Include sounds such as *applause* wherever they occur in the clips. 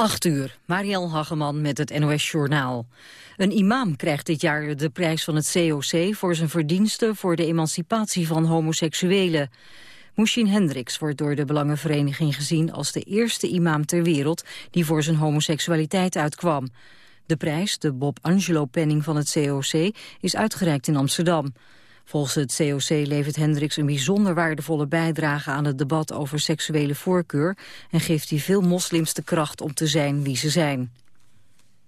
8 uur, Mariel Hageman met het NOS Journaal. Een imam krijgt dit jaar de prijs van het COC voor zijn verdiensten voor de emancipatie van homoseksuelen. Mushin Hendricks wordt door de Belangenvereniging gezien als de eerste imam ter wereld die voor zijn homoseksualiteit uitkwam. De prijs, de Bob Angelo Penning van het COC, is uitgereikt in Amsterdam. Volgens het COC levert Hendricks een bijzonder waardevolle bijdrage aan het debat over seksuele voorkeur en geeft hij veel moslims de kracht om te zijn wie ze zijn.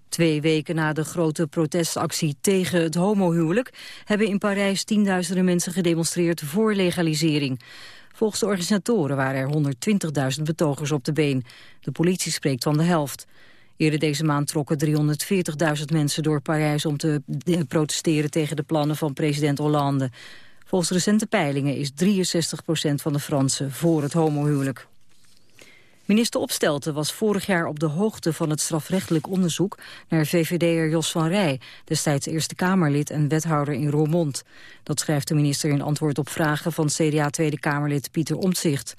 Twee weken na de grote protestactie tegen het homohuwelijk hebben in Parijs tienduizenden mensen gedemonstreerd voor legalisering. Volgens de organisatoren waren er 120.000 betogers op de been. De politie spreekt van de helft. Eerder deze maand trokken 340.000 mensen door Parijs om te protesteren tegen de plannen van president Hollande. Volgens recente peilingen is 63% van de Fransen voor het homohuwelijk. Minister Opstelten was vorig jaar op de hoogte van het strafrechtelijk onderzoek naar VVD'er Jos van Rij, destijds Eerste Kamerlid en wethouder in Roermond. Dat schrijft de minister in antwoord op vragen van CDA Tweede Kamerlid Pieter Omtzigt.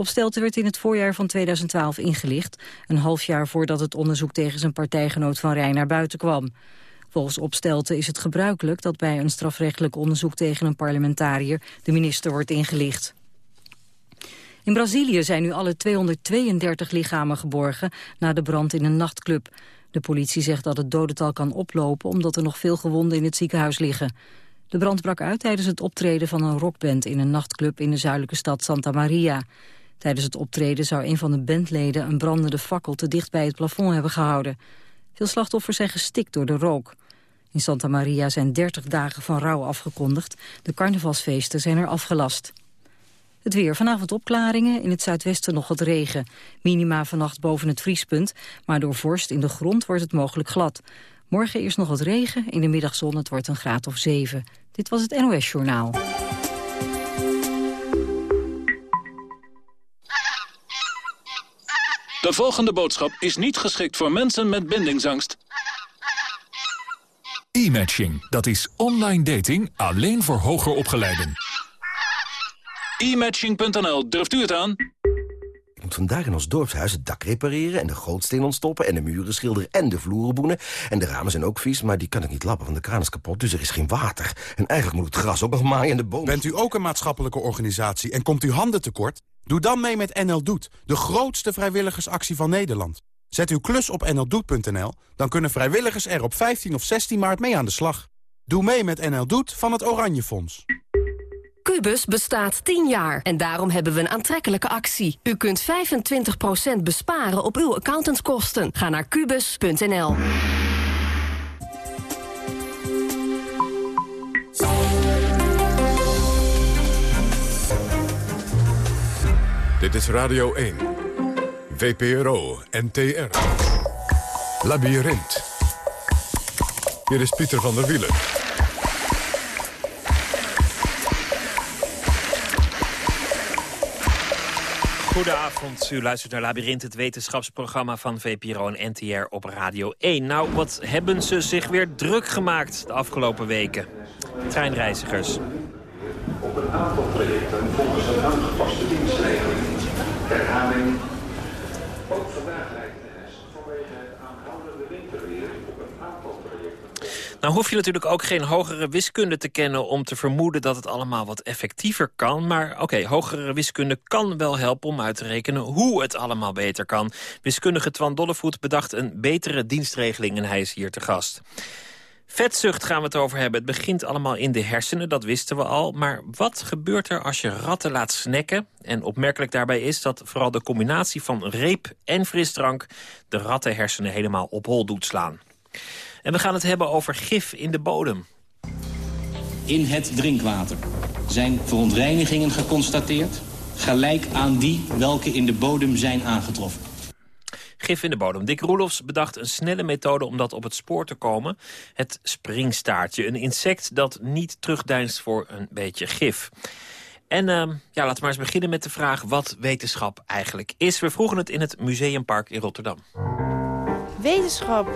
Opstelten werd in het voorjaar van 2012 ingelicht, een half jaar voordat het onderzoek tegen zijn partijgenoot Van Rij naar buiten kwam. Volgens Opstelten is het gebruikelijk dat bij een strafrechtelijk onderzoek tegen een parlementariër de minister wordt ingelicht. In Brazilië zijn nu alle 232 lichamen geborgen na de brand in een nachtclub. De politie zegt dat het dodental kan oplopen omdat er nog veel gewonden in het ziekenhuis liggen. De brand brak uit tijdens het optreden van een rockband in een nachtclub in de zuidelijke stad Santa Maria. Tijdens het optreden zou een van de bandleden een brandende fakkel te dicht bij het plafond hebben gehouden. Veel slachtoffers zijn gestikt door de rook. In Santa Maria zijn 30 dagen van rouw afgekondigd. De carnavalsfeesten zijn er afgelast. Het weer. Vanavond opklaringen. In het zuidwesten nog wat regen. Minima vannacht boven het vriespunt. Maar door vorst in de grond wordt het mogelijk glad. Morgen eerst nog wat regen. In de middagzon het wordt een graad of 7. Dit was het NOS Journaal. De volgende boodschap is niet geschikt voor mensen met bindingsangst. E-matching, dat is online dating alleen voor hoger opgeleiden. E-matching.nl, durft u het aan? Ik moet vandaag in ons dorpshuis het dak repareren... en de gootsteen ontstoppen en de muren schilderen en de vloeren boenen. En de ramen zijn ook vies, maar die kan ik niet lappen, want de kraan is kapot. Dus er is geen water. En eigenlijk moet het gras ook nog maaien en de bomen... Bent u ook een maatschappelijke organisatie en komt u handen tekort? Doe dan mee met NL Doet, de grootste vrijwilligersactie van Nederland. Zet uw klus op nldoet.nl, dan kunnen vrijwilligers er op 15 of 16 maart mee aan de slag. Doe mee met NL Doet van het Oranje Fonds. Cubus bestaat 10 jaar en daarom hebben we een aantrekkelijke actie. U kunt 25% besparen op uw accountantskosten. Ga naar kubus.nl. Dit is Radio 1. VPRO NTR. Labyrinth. Hier is Pieter van der Wielen. Goedenavond, u luistert naar Labyrinth, het wetenschapsprogramma van VPRO en NTR op Radio 1. Nou, wat hebben ze zich weer druk gemaakt de afgelopen weken? Treinreizigers. Op een aantal projecten volgens een aangepaste dienstregeling. Herhaling. Ook vandaag lijkt de NS het aanhoudende winterweer op een aantal projecten. Nou hoef je natuurlijk ook geen hogere wiskunde te kennen... om te vermoeden dat het allemaal wat effectiever kan. Maar oké, hogere wiskunde kan wel helpen om uit te rekenen... hoe het allemaal beter kan. Wiskundige Twan Dollevoet bedacht een betere dienstregeling... en hij is hier te gast. Vetzucht gaan we het over hebben. Het begint allemaal in de hersenen, dat wisten we al. Maar wat gebeurt er als je ratten laat snacken? En opmerkelijk daarbij is dat vooral de combinatie van reep en frisdrank... de rattenhersenen helemaal op hol doet slaan. En we gaan het hebben over gif in de bodem. In het drinkwater zijn verontreinigingen geconstateerd... gelijk aan die welke in de bodem zijn aangetroffen. Gif in de bodem. Dick Roelofs bedacht een snelle methode om dat op het spoor te komen. Het springstaartje, een insect dat niet terugdeinst voor een beetje gif. En uh, ja, laten we maar eens beginnen met de vraag wat wetenschap eigenlijk is. We vroegen het in het Museumpark in Rotterdam. Wetenschap.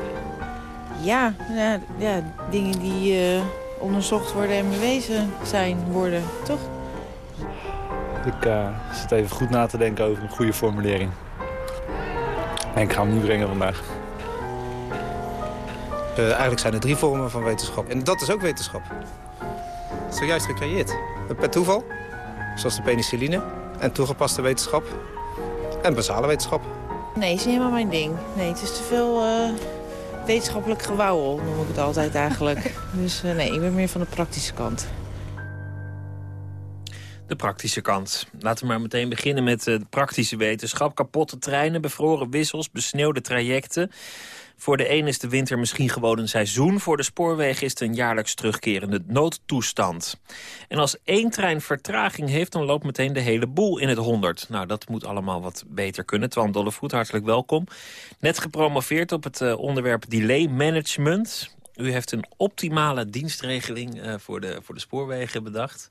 Ja, ja, ja dingen die uh, onderzocht worden en bewezen zijn worden, toch? Ik uh, zit even goed na te denken over een goede formulering. En ik ga hem niet brengen vandaag. Uh, eigenlijk zijn er drie vormen van wetenschap. En dat is ook wetenschap. Zojuist gecreëerd. Per toeval, zoals de penicilline. En toegepaste wetenschap. En basale wetenschap. Nee, het is niet helemaal mijn ding. Nee, het is te veel uh, wetenschappelijk gewauwel, noem ik het altijd eigenlijk. *laughs* dus uh, nee, ik ben meer van de praktische kant. De praktische kant. Laten we maar meteen beginnen met de praktische wetenschap. Kapotte treinen, bevroren wissels, besneeuwde trajecten. Voor de een is de winter misschien gewoon een seizoen. Voor de spoorwegen is het een jaarlijks terugkerende noodtoestand. En als één trein vertraging heeft, dan loopt meteen de hele boel in het honderd. Nou, dat moet allemaal wat beter kunnen. Twan Dollevoet, hartelijk welkom. Net gepromoveerd op het uh, onderwerp delay management. U heeft een optimale dienstregeling uh, voor, de, voor de spoorwegen bedacht.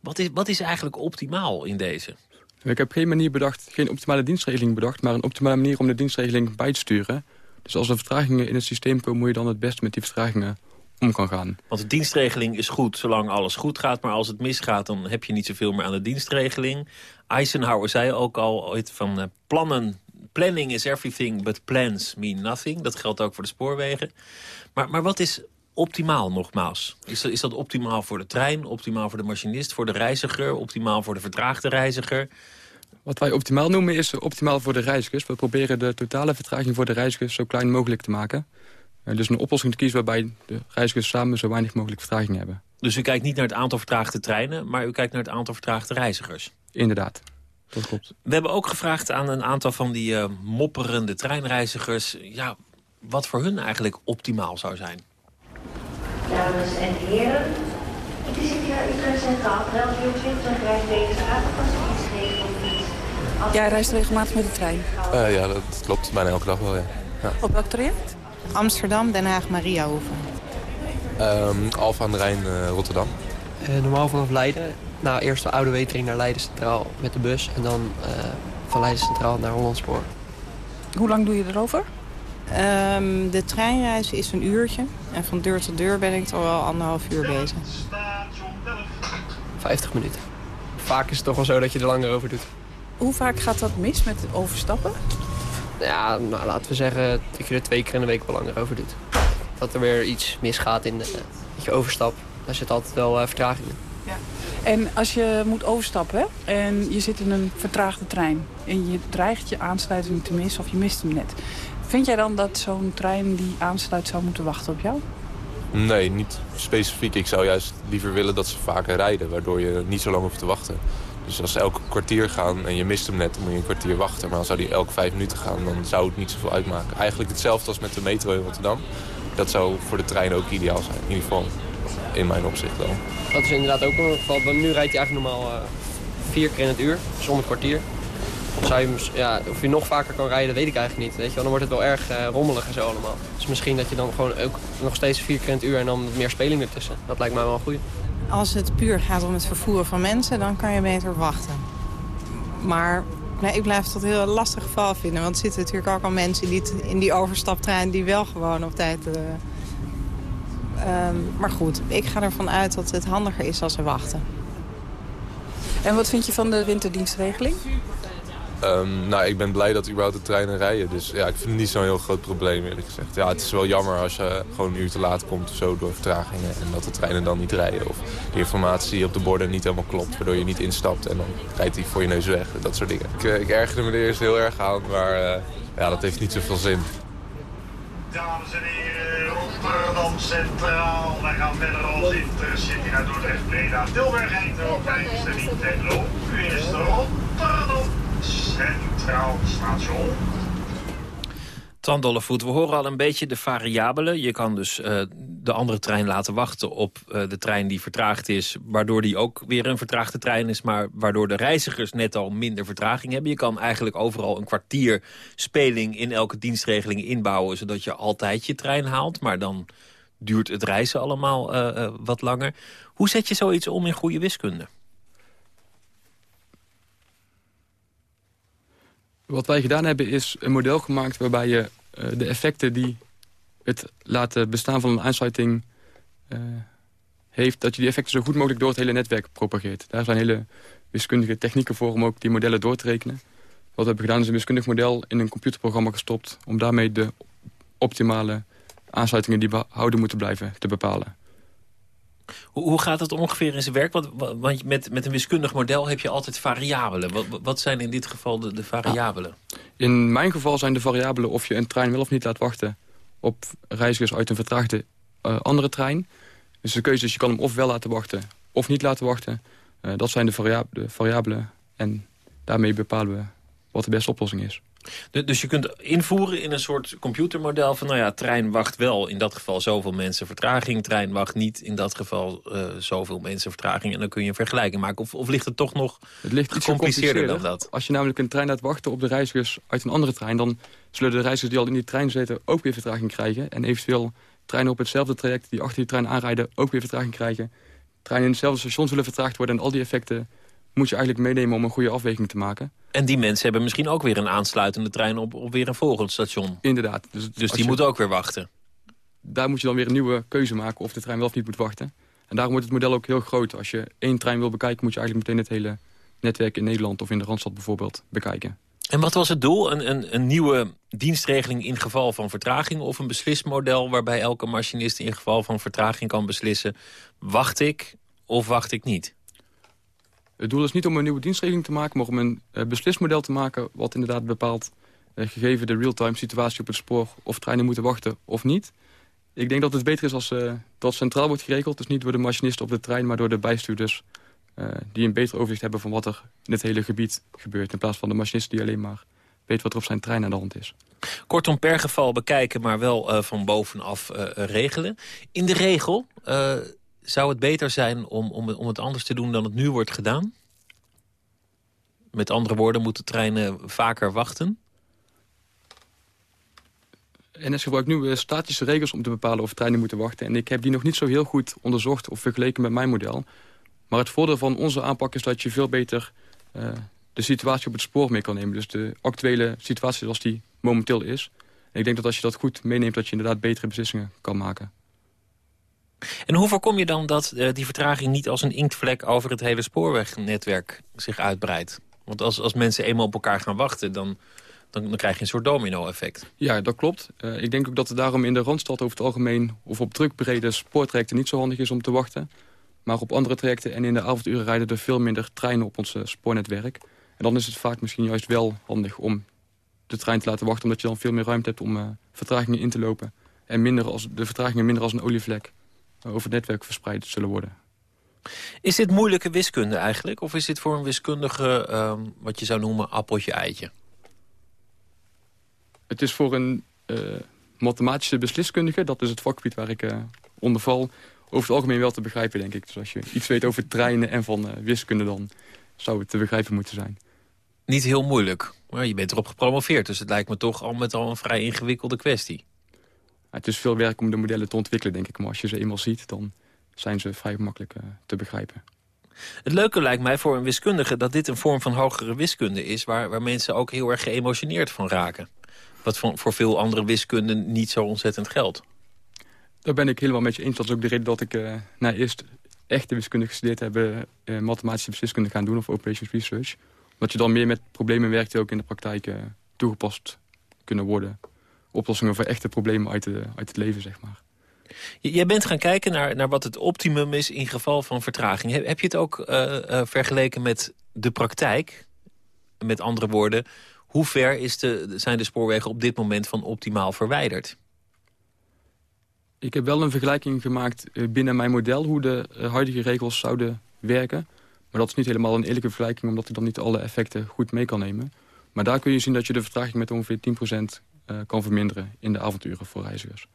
Wat is, wat is eigenlijk optimaal in deze? Ik heb geen manier bedacht, geen optimale dienstregeling bedacht... maar een optimale manier om de dienstregeling bij te sturen. Dus als er vertragingen in het systeem komen... moet je dan het best met die vertragingen om kan gaan. Want de dienstregeling is goed zolang alles goed gaat... maar als het misgaat, dan heb je niet zoveel meer aan de dienstregeling. Eisenhower zei ook al ooit van uh, plannen... Planning is everything, but plans mean nothing. Dat geldt ook voor de spoorwegen. Maar, maar wat is optimaal nogmaals? Is dat, is dat optimaal voor de trein, optimaal voor de machinist, voor de reiziger... optimaal voor de vertraagde reiziger? Wat wij optimaal noemen is optimaal voor de reizigers. We proberen de totale vertraging voor de reizigers zo klein mogelijk te maken. Uh, dus een oplossing te kiezen waarbij de reizigers samen zo weinig mogelijk vertraging hebben. Dus u kijkt niet naar het aantal vertraagde treinen, maar u kijkt naar het aantal vertraagde reizigers? Inderdaad, dat klopt. We hebben ook gevraagd aan een aantal van die uh, mopperende treinreizigers... Ja, wat voor hun eigenlijk optimaal zou zijn. Dames en heren, het is hier Utrecht Centraal, 24 rijdt deze Jij reist regelmatig met de trein? Uh, ja, dat klopt. Bijna elke dag wel, ja. ja. Op welk traject? Amsterdam, Den Haag, Mariahoven. Um, Alfa aan de Rijn, uh, Rotterdam. Uh, normaal vanaf Leiden. Nou, eerst de Oude Wetering naar Leiden Centraal met de bus. En dan van Leiden Centraal naar Hollandspoor. Hoe lang doe je erover? Um, de treinreis is een uurtje. En van deur tot deur ben ik toch wel anderhalf uur bezig. 50 minuten. Vaak is het toch wel zo dat je er langer over doet. Hoe vaak gaat dat mis met overstappen? Ja, nou, laten we zeggen dat je er twee keer in de week wel langer over doet. Dat er weer iets misgaat in de, met je overstap. Daar zit altijd wel uh, vertraging in. Ja. En als je moet overstappen en je zit in een vertraagde trein... en je dreigt je aansluiting te missen of je mist hem net... vind jij dan dat zo'n trein die aansluit zou moeten wachten op jou? Nee, niet specifiek. Ik zou juist liever willen dat ze vaker rijden... waardoor je niet zo lang hoeft te wachten. Dus als ze elke kwartier gaan en je mist hem net, dan moet je een kwartier wachten. Maar als zou die elke vijf minuten gaan, dan zou het niet zoveel uitmaken. Eigenlijk hetzelfde als met de metro in Rotterdam. Dat zou voor de trein ook ideaal zijn, in ieder geval in mijn opzicht dan. Dat is inderdaad ook een geval. Nu rijdt hij eigenlijk normaal uh, vier keer in het uur, dus om het kwartier. Zou je, ja, of je nog vaker kan rijden, weet ik eigenlijk niet. Weet je wel. Dan wordt het wel erg uh, rommelig en zo allemaal. Dus misschien dat je dan gewoon ook nog steeds vier keer in het uur en dan meer speling ertussen. Dat lijkt mij wel goed. Als het puur gaat om het vervoeren van mensen, dan kan je beter wachten. Maar nee, ik blijf het een heel lastig geval vinden. Want er zitten natuurlijk ook al mensen die in die overstaptrein... die wel gewoon op tijd... Uh, um, maar goed, ik ga ervan uit dat het handiger is als ze wachten. En wat vind je van de winterdienstregeling? Um, nou, ik ben blij dat überhaupt de treinen rijden. Dus ja, ik vind het niet zo'n heel groot probleem eerlijk gezegd. Ja, het is wel jammer als je gewoon een uur te laat komt of zo door vertragingen. En dat de treinen dan niet rijden. Of de informatie op de borden niet helemaal klopt. Waardoor je niet instapt en dan rijdt hij voor je neus weg. Dat soort dingen. Ik, uh, ik ergerde me er eerst heel erg aan. Maar uh, ja, dat heeft niet zoveel zin. Dames en heren, Rotterdam Centraal. Wij gaan verder als Intercity naar Dordrecht, Breda, Tilburg, Eindhoven, Eindhoven, Venlo. U is Rotterdam. Centraal Station. Tandollevoet, we horen al een beetje de variabelen. Je kan dus uh, de andere trein laten wachten op uh, de trein die vertraagd is... waardoor die ook weer een vertraagde trein is... maar waardoor de reizigers net al minder vertraging hebben. Je kan eigenlijk overal een kwartier speling in elke dienstregeling inbouwen... zodat je altijd je trein haalt, maar dan duurt het reizen allemaal uh, wat langer. Hoe zet je zoiets om in goede wiskunde? Wat wij gedaan hebben is een model gemaakt waarbij je uh, de effecten die het laten bestaan van een aansluiting uh, heeft... dat je die effecten zo goed mogelijk door het hele netwerk propageert. Daar zijn hele wiskundige technieken voor om ook die modellen door te rekenen. we hebben gedaan is een wiskundig model in een computerprogramma gestopt... om daarmee de optimale aansluitingen die behouden moeten blijven te bepalen. Hoe, gaat het ongeveer in zijn werk? Want, want met, met een wiskundig model heb je altijd variabelen. Wat, wat zijn in dit geval de, de variabelen? In mijn geval zijn de variabelen of je een trein wel of niet laat wachten... op reizigers uit een vertraagde uh, andere trein. Dus de keuze is, je kan hem of wel laten wachten of niet laten wachten. Uh, dat zijn de, variab de variabelen en daarmee bepalen we wat de beste oplossing is. Dus je kunt invoeren in een soort computermodel van... nou ja, trein wacht wel in dat geval zoveel mensen vertraging... trein wacht niet in dat geval uh, zoveel mensen vertraging... en dan kun je een vergelijking maken. Of, of ligt het toch nog het ligt iets gecompliceerder dan dat? Als je namelijk een trein laat wachten op de reizigers uit een andere trein... dan zullen de reizigers die al in die trein zitten ook weer vertraging krijgen... en eventueel treinen op hetzelfde traject die achter die trein aanrijden... ook weer vertraging krijgen. Treinen in hetzelfde station zullen vertraagd worden... en al die effecten moet je eigenlijk meenemen om een goede afweging te maken. En die mensen hebben misschien ook weer een aansluitende trein op, op weer een volgend station. Inderdaad. Dus, dus die moeten ook weer wachten. Daar moet je dan weer een nieuwe keuze maken of de trein wel of niet moet wachten. En daarom wordt het model ook heel groot. Als je één trein wil bekijken moet je eigenlijk meteen het hele netwerk in Nederland of in de Randstad bijvoorbeeld bekijken. En wat was het doel? Een, een, een nieuwe dienstregeling in geval van vertraging... of een beslismodel waarbij elke machinist in geval van vertraging kan beslissen... wacht ik of wacht ik niet? Het doel is niet om een nieuwe dienstregeling te maken... maar om een uh, beslismodel te maken wat inderdaad bepaalt... Uh, gegeven de real-time situatie op het spoor... of treinen moeten wachten of niet. Ik denk dat het beter is als uh, dat centraal wordt geregeld. Dus niet door de machinisten op de trein, maar door de bijstuurders... die een beter overzicht hebben van wat er in het hele gebied gebeurt... in plaats van de machinist die alleen maar weet wat er op zijn trein aan de hand is. Kortom, per geval bekijken, maar wel van bovenaf regelen. In de regel zou het beter zijn om, om, om het anders te doen dan het nu wordt gedaan? Met andere woorden, moeten treinen vaker wachten? NS gebruikt nu statische regels om te bepalen of treinen moeten wachten. En ik heb die nog niet zo heel goed onderzocht of vergeleken met mijn model. Maar het voordeel van onze aanpak is dat je veel beter uh, de situatie op het spoor mee kan nemen. Dus de actuele situatie zoals die momenteel is. En ik denk dat als je dat goed meeneemt, dat je inderdaad betere beslissingen kan maken. En hoe voorkom je dan dat uh, die vertraging niet als een inktvlek over het hele spoorwegnetwerk zich uitbreidt? Want als, als mensen eenmaal op elkaar gaan wachten, dan, dan, dan krijg je een soort domino-effect. Ja, dat klopt. Uh, ik denk ook dat het daarom in de Randstad over het algemeen... of op drukbrede spoortrajecten niet zo handig is om te wachten. Maar op andere trajecten en in de avonduren rijden er veel minder treinen op ons spoornetwerk. En dan is het vaak misschien juist wel handig om de trein te laten wachten... omdat je dan veel meer ruimte hebt om vertragingen in te lopen. En minder als, de vertragingen minder als een olievlek over het netwerk verspreid zullen worden. Is dit moeilijke wiskunde eigenlijk? Of is dit voor een wiskundige, um, wat je zou noemen, appeltje-eitje? Het is voor een uh, mathematische besliskundige, dat is het vakgebied waar ik uh, onder val, over het algemeen wel te begrijpen, denk ik. Dus als je iets weet over treinen en van uh, wiskunde, dan zou het te begrijpen moeten zijn. Niet heel moeilijk, maar je bent erop gepromoveerd, dus het lijkt me toch al met al een vrij ingewikkelde kwestie. Het is veel werk om de modellen te ontwikkelen, denk ik. Maar als je ze eenmaal ziet, dan zijn ze vrij makkelijk uh, te begrijpen. Het leuke lijkt mij voor een wiskundige dat dit een vorm van hogere wiskunde is... waar, waar mensen ook heel erg geëmotioneerd van raken. Wat voor, voor veel andere wiskunden niet zo ontzettend geldt. Daar ben ik helemaal met je eens. Dat is ook de reden dat ik uh, nou, eerst echte wiskunde gestudeerd heb... Uh, mathematische besliskunde gaan doen of operations research. Omdat je dan meer met problemen werkt die ook in de praktijk toegepast kunnen worden oplossingen voor echte problemen uit, de, uit het leven, zeg maar. Jij bent gaan kijken naar, naar wat het optimum is in geval van vertraging. Heb, heb je het ook uh, uh, vergeleken met de praktijk? Met andere woorden, hoe ver is de, zijn de spoorwegen op dit moment van optimaal verwijderd? Ik heb wel een vergelijking gemaakt eh, binnen mijn model... hoe de huidige regels zouden werken. Maar dat is niet helemaal een eerlijke vergelijking... omdat ik dan niet alle effecten goed mee kan nemen. Maar daar kun je zien dat je de vertraging met ongeveer 10% uh, kan verminderen in de avonturen voor reizigers.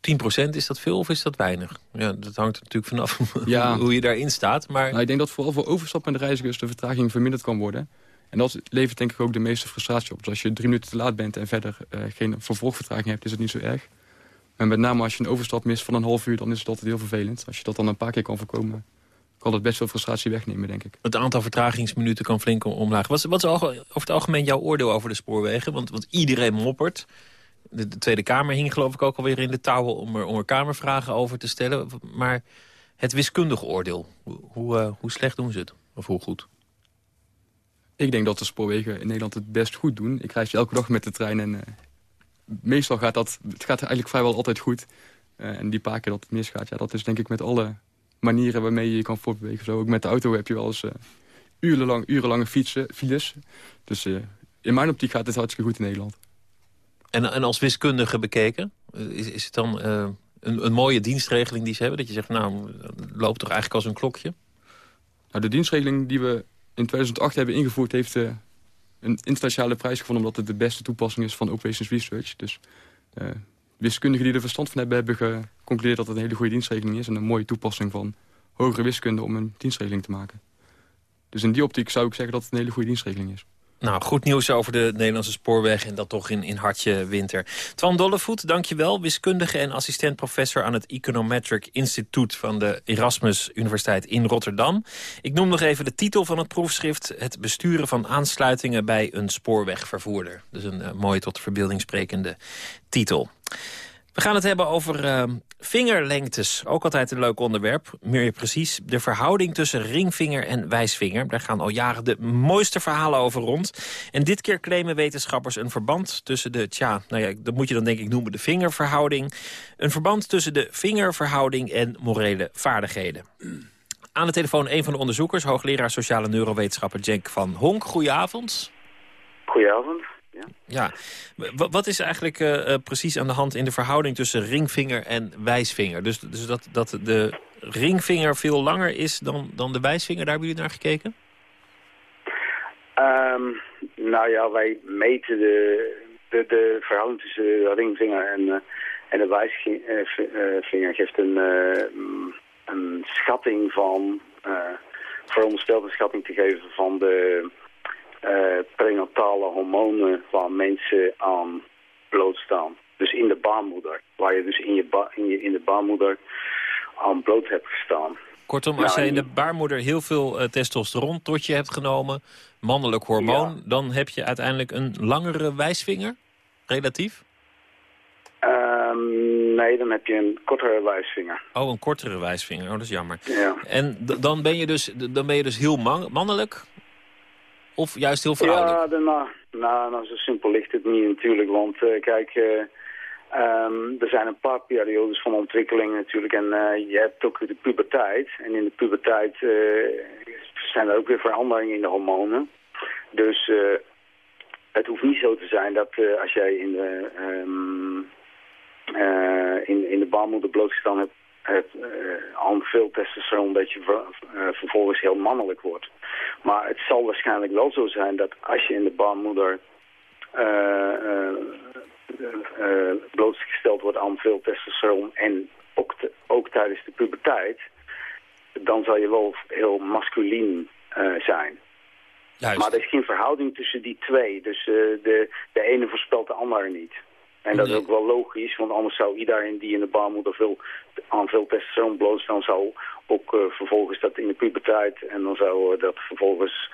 10% is dat veel of is dat weinig? Ja, dat hangt er natuurlijk vanaf *laughs* ja. hoe je daarin staat. Maar... Nou, ik denk dat vooral voor overstappende reizigers de vertraging verminderd kan worden. En dat levert denk ik ook de meeste frustratie op. Dus als je drie minuten te laat bent en verder uh, geen vervolgvertraging hebt, is het niet zo erg. Maar met name als je een overstap mist van een half uur, dan is altijd heel vervelend. Als je dat dan een paar keer kan voorkomen, kan dat best veel frustratie wegnemen, denk ik. Het aantal vertragingsminuten kan flink omlaag. Wat, wat is over het algemeen jouw oordeel over de spoorwegen? Want, want iedereen moppert. De, de, Tweede Kamer hing geloof ik ook alweer in de touwen om er, om er kamervragen over te stellen. Maar het wiskundige oordeel, hoe, hoe, uh, hoe slecht doen ze het? Of hoe goed? Ik denk dat de spoorwegen in Nederland het best goed doen. Ik reis elke dag met de trein en meestal gaat dat... Het gaat eigenlijk vrijwel altijd goed. en die paar keer dat het misgaat, ja, dat is denk ik met alle manieren waarmee je je kan voortbewegen. Zo, ook met de auto heb je wel eens urenlang, urenlange fietsen, files. Dus in mijn optiek gaat het hartstikke goed in Nederland. En, en als wiskundige bekeken, is, is het dan een, een, mooie dienstregeling die ze hebben? Dat je zegt, nou, loopt toch eigenlijk als een klokje? Nou, de dienstregeling die we in 2008 hebben ingevoerd... heeft een internationale prijs gevonden... omdat het de beste toepassing is van Operations Research. Dus wiskundigen die er verstand van hebben... hebben geconcludeerd dat het een hele goede dienstregeling is... en een mooie toepassing van hogere wiskunde om een dienstregeling te maken. Dus in die optiek zou ik zeggen dat het een hele goede dienstregeling is. Nou, goed nieuws over de Nederlandse spoorweg en dat toch in, in hartje winter. Twan Dollevoet, dankjewel. Wiskundige en assistent-professor aan het Econometric Instituut van de Erasmus Universiteit in Rotterdam. Ik noem nog even de titel van het proefschrift. Het besturen van aansluitingen bij een spoorwegvervoerder. Dus een uh, mooie tot verbeelding sprekende titel. We gaan het hebben over uh, vingerlengtes. Ook altijd een leuk onderwerp. Meer precies de verhouding tussen ringvinger en wijsvinger. Daar gaan al jaren de mooiste verhalen over rond. En dit keer claimen wetenschappers een verband tussen de... tja, nou ja, dat moet je dan denk ik noemen de vingerverhouding. Een verband tussen de vingerverhouding en morele vaardigheden. Aan de telefoon een van de onderzoekers, hoogleraar sociale neurowetenschappen Jenk van Honk. Goedenavond. Goedenavond. Ja, wat is eigenlijk uh, precies aan de hand in de verhouding tussen ringvinger en wijsvinger? Dus, dus dat, dat de ringvinger veel langer is dan, dan de wijsvinger, daar hebben jullie naar gekeken? Um, nou ja, wij meten de, de, de verhouding tussen de ringvinger en, uh, en de wijsvinger. geeft een, een schatting van, een schatting te geven van de uh, prenatale hormonen waar mensen aan blootstaan. Dus in de baarmoeder, waar je dus in, je in, je, in de baarmoeder aan bloot hebt gestaan. Kortom, als nou, je in de baarmoeder heel veel uh, testosteron tot je hebt genomen, mannelijk hormoon, dan heb je uiteindelijk een langere wijsvinger, relatief? Um, nee, dan heb je een kortere wijsvinger. Oh, een kortere wijsvinger. Oh, dat is jammer. Ja. En dan ben je dus, dan ben je dus heel man mannelijk, of juist heel vrouwelijk? Ja, nou, nou, nou, zo simpel ligt het niet natuurlijk. Want uh, kijk, uh, um, er zijn een paar periodes van ontwikkeling natuurlijk. En uh, je hebt ook de puberteit. En in de puberteit zijn er ook weer veranderingen in de hormonen. Dus het hoeft niet zo te zijn dat als jij in de, um, in, in de baarmoeder blootgestaan hebt het aan veel testosteron dat je ver, uh, vervolgens heel mannelijk wordt. Maar het zal waarschijnlijk wel zo zijn dat als je in de baarmoeder uh, blootgesteld wordt aan veel testosteron en ook, te, ook tijdens de puberteit, dan zal je wel heel masculien zijn. Juist. Maar er is geen verhouding tussen die twee. Dus de, de ene voorspelt de andere niet. En dat is ook wel logisch, want anders zou iedereen die in de baarmoeder veel, aan veel testosteron blootstaan, zou ook uh, vervolgens dat in de puberteit en dan zou uh, dat vervolgens...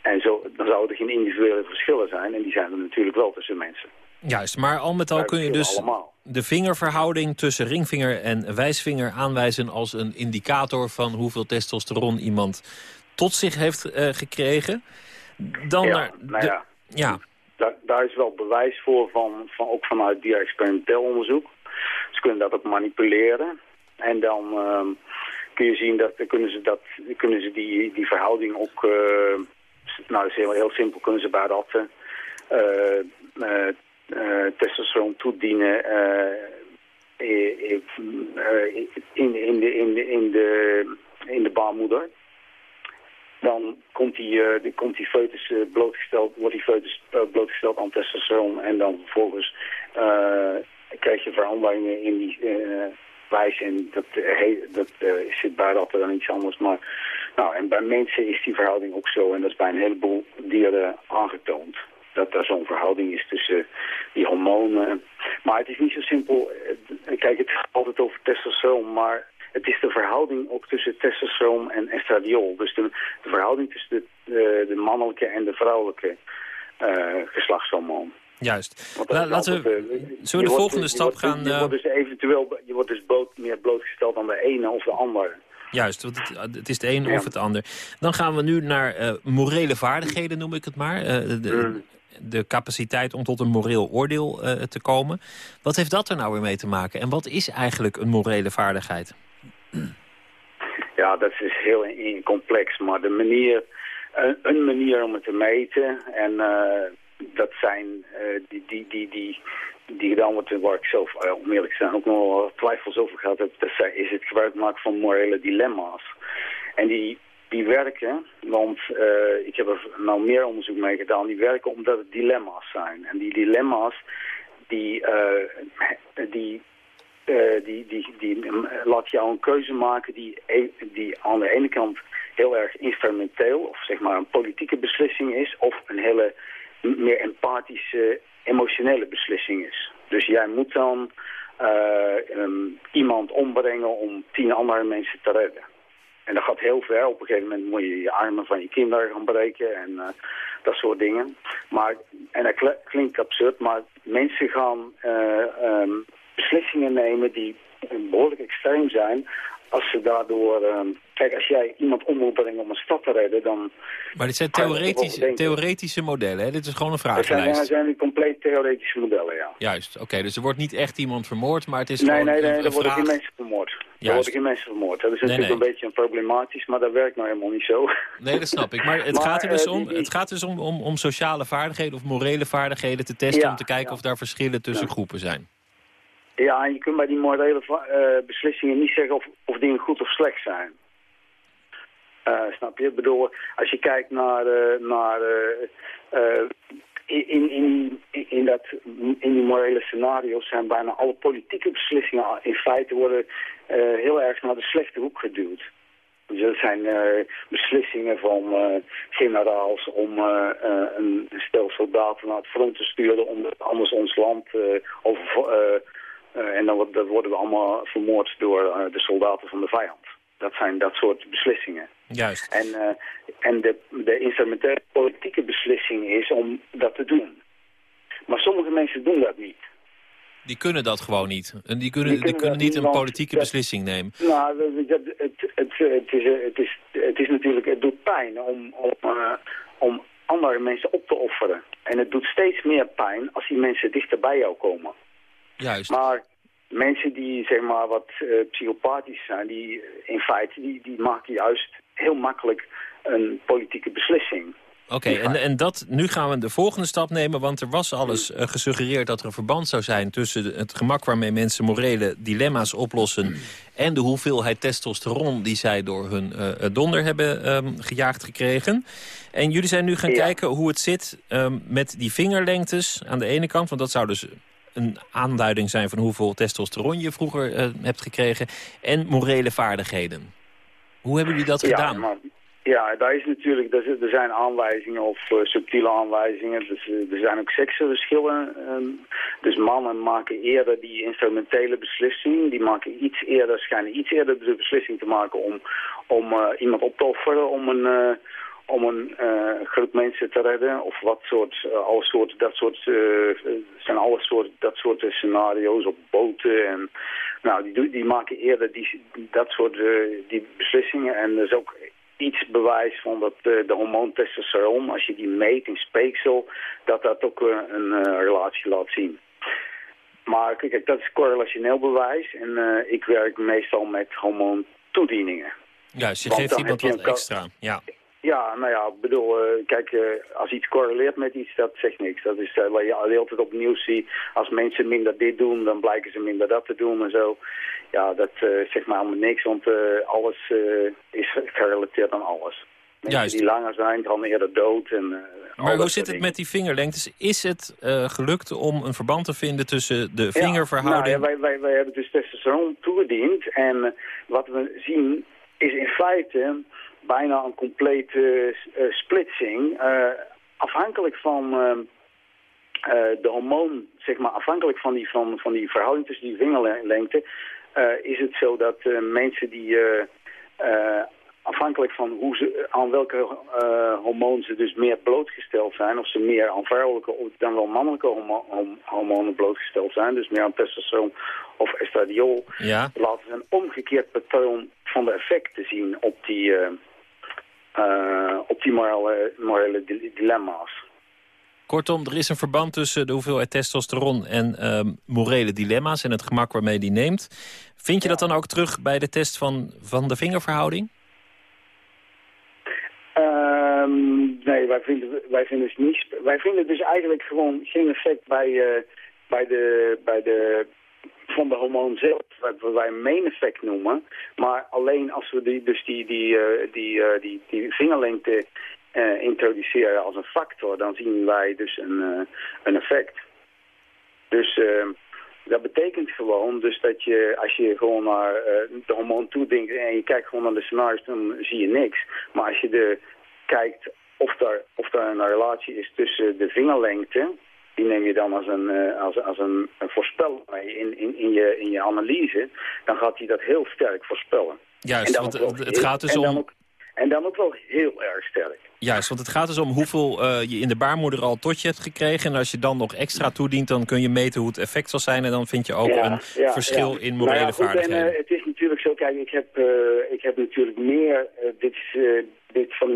En zo, dan zouden er geen individuele verschillen zijn en die zijn er natuurlijk wel tussen mensen. Juist, maar al met al kun je dus allemaal. de vingerverhouding tussen ringvinger en wijsvinger aanwijzen als een indicator van hoeveel testosteron iemand tot zich heeft uh, gekregen. Dan ja, naar nou ja. ja daar, daar is wel bewijs voor, van, van, ook vanuit die experimenteel onderzoek. Ze kunnen dat ook manipuleren. En dan uh, kun je zien dat kunnen ze, dat, kunnen ze die, die verhouding ook... Uh, nou, is heel, heel simpel, kunnen ze bij dat uh, testosteron toedienen... in, in, de, in, de, in, de, in de baarmoeder dan komt die, uh, komt die foetus uh, blootgesteld, wordt die foetus uh, blootgesteld aan testosteron en dan vervolgens krijg je veranderingen in die wijs en dat, dat zit bij dat dan iets anders. Maar, nou, en bij mensen is die verhouding ook zo en dat is bij een heleboel dieren aangetoond. Dat er zo'n verhouding is tussen die hormonen. Maar het is niet zo simpel. Kijk, het gaat altijd over testosteron, maar het is de verhouding ook tussen testosteron en estradiol. Dus de, de verhouding tussen de, de, de, mannelijke en de vrouwelijke uh, geslachtshormoon. Juist. La, laten we, zullen we de volgende stap gaan... Je, wordt dus eventueel je wordt dus bloot, meer blootgesteld aan de ene of de andere. Juist, want het, het is het een Ja. of het ander. Dan gaan we nu naar eh, morele vaardigheden, noem ik het maar. Eh, de, Mm. de capaciteit om tot een moreel oordeel eh, te komen. Wat heeft dat er nou weer mee te maken? En wat is eigenlijk een morele vaardigheid? *clears throat* Ja, dat is heel in- complex, maar de manier, een, manier om het te meten en eh, dat zijn eh, die, die, die, die, die waar ik zelf, eh, te zijn, ook nog twijfels over gehad heb, dat zijn- is het gebruik maken van morele dilemma's. En die, die werken, want eh, ik heb er nou meer onderzoek mee gedaan, die werken omdat het dilemma's zijn. En die dilemma's, die, eh, die eh, die, die, die mm, laat jou een keuze maken die, e- die aan de ene kant heel erg instrumenteel of zeg maar een politieke beslissing is of een hele meer empathische, emotionele beslissing is. Dus jij moet dan eh, ehm, iemand ombrengen om tien andere mensen te redden. En dat gaat heel ver. Op een gegeven moment moet je je armen van je kinderen gaan breken en eh, dat soort dingen. Maar, en dat kl- klinkt absurd, maar mensen gaan eh, ehm, beslissingen nemen die behoorlijk extreem zijn. Als ze daardoor... ehm, kijk, als jij iemand om moet brengen om een stad te redden, dan... Maar dit zijn er theoretische, theoretische modellen, hè? Dit is gewoon een zijn, vragenlijst. dat zijn die compleet theoretische modellen, ja. Juist, oké. dus er wordt niet echt iemand vermoord, maar het is Nee, gewoon nee, nee, een er worden vraag. geen mensen vermoord. Er Juist. worden geen mensen vermoord. Dat is Nee, natuurlijk nee. een beetje een problematisch, maar dat werkt nou helemaal niet zo. Nee, dat snap ik. Maar het *laughs* Maar, gaat er dus eh, om, die- het gaat dus om, om, om sociale vaardigheden of morele vaardigheden te testen... Ja, om te kijken of daar verschillen tussen groepen zijn. Ja, en je kunt bij die morele eh, beslissingen niet zeggen of, of dingen goed of slecht zijn. Eh, snap je? Ik bedoel, als je kijkt naar, eh, naar in, in, in, in, dat, in die morele scenario's zijn bijna alle politieke beslissingen in feite worden heel erg naar de slechte hoek geduwd. Dus dat zijn beslissingen van eh, generaals om een stel soldaten naar het front te sturen om anders ons land over, en dan, worden we allemaal vermoord door eh, de soldaten van de vijand. Dat zijn dat soort beslissingen. Juist. En, eh, en de, de instrumentele politieke beslissing is om dat te doen. Maar sommige mensen doen dat niet. Die kunnen dat gewoon niet. En die kunnen, Die die kunnen niet een politieke dat- beslissing nemen. Nou, dat- het, het, het, is, eh, het, is, het is natuurlijk, het doet pijn om, om, eh, om andere mensen op te offeren. En het doet steeds meer pijn als die mensen dichter bij jou komen. Juist. Maar mensen die zeg maar wat eh, psychopathisch zijn, die eh, in feite, die, die maken juist heel makkelijk een politieke beslissing. Oké, en, en dat, nu gaan we de volgende stap nemen, want er was alles eh, gesuggereerd dat er een verband zou zijn tussen het gemak waarmee mensen morele dilemma's oplossen en de hoeveelheid testosteron die zij door hun donder hebben ehm, gejaagd gekregen. En jullie zijn nu gaan Ja. kijken hoe het zit ehm, met die vingerlengtes aan de ene kant, want dat zou dus een aanduiding zijn van hoeveel testosteron je vroeger eh, hebt gekregen, en morele vaardigheden. Hoe hebben jullie dat Ja, gedaan? maar, ja, daar is natuurlijk, er, zi- zijn aanwijzingen of eh, subtiele aanwijzingen. Dus, eh, er zijn ook seksenverschillen. ehm, dus mannen maken eerder die instrumentele beslissing. Die maken iets eerder, schijnen iets eerder de beslissing te maken om, om iemand op te offeren, om een... om een eh, groep mensen te redden of wat soort, eh, alle soort, dat soort, eh, zijn alle soort, dat soort scenario's op boten en nou, die, die maken eerder die, dat soort die beslissingen en er is ook iets bewijs van dat de hormoon testosteron, als je die meet in speeksel, dat dat ook een relatie laat zien. Maar kijk, dat is correlationeel bewijs en ik werk meestal met hormoontoedieningen. Juist, je geeft iemand wat extra. Ja. Ja, nou ja, ik bedoel, eh, kijk, eh, als iets correleert met iets, dat zegt niks. Dat is eh, wat je de hele tijd op nieuws ziet. Als mensen minder dit doen, dan blijken ze minder dat te doen en zo. Ja, dat zegt maar allemaal niks, want alles is gerelateerd aan alles. Mensen Juist. die langer zijn, gaan eerder dood. En, Maar hoe zit het met die vingerlengtes? Is het gelukt om een verband te vinden tussen de Ja, vingerverhouding... Nou, ja, wij, wij, wij hebben dus testosteron toegediend. En wat we zien is in feite bijna een complete eh, splitsing. eh, afhankelijk van eh, eh, de hormoon, zeg maar, afhankelijk van die, van, van die verhouding tussen die vingerlengte... eh, is het zo dat eh, mensen die... eh, eh, afhankelijk van hoe ze, aan welke uh, hormoon ze dus meer blootgesteld zijn, of ze meer aan vrouwelijke of dan wel mannelijke homo hormonen blootgesteld zijn, dus meer aan testosteron of estradiol, ja. laten ze een omgekeerd patroon van de effecten zien op die, uh, uh, op die morele, morele dilemma's. Kortom, er is een verband tussen de hoeveelheid testosteron en uh, morele dilemma's en het gemak waarmee die neemt. Vind je dat dan ook terug bij de test van, van de vingerverhouding? Um, nee, wij vinden, wij, vinden dus niet, wij vinden dus eigenlijk gewoon geen effect bij, uh, bij, de, bij de, van de hormoon zelf, wat wij main effect noemen. Maar alleen als we die, dus die, die, uh, die, uh, die, die vingerlengte introduceren als een factor, dan zien wij dus een, een effect. Dus ehm, dat betekent gewoon dus dat je, als je gewoon naar de hormoon toedenkt en je kijkt gewoon naar de scenario's, dan zie je niks. Maar als je de kijkt of daar, of daar een relatie is tussen de vingerlengte, die neem je dan als een, uh, als, als een, een voorspeller mee in, in, in, je, in je analyse, dan gaat hij dat heel sterk voorspellen. Juist, want het, gaat dus en om... ook, en dan ook wel heel erg sterk. Juist, want het gaat dus om hoeveel uh, je in de baarmoeder al tot je hebt gekregen. En als je dan nog extra toedient, dan kun je meten hoe het effect zal zijn. En dan vind je ook ja, een ja, verschil ja. in morele nou vaardigheden. En, uh, het is natuurlijk zo, kijk, ik heb, ik heb natuurlijk meer... dit is dit van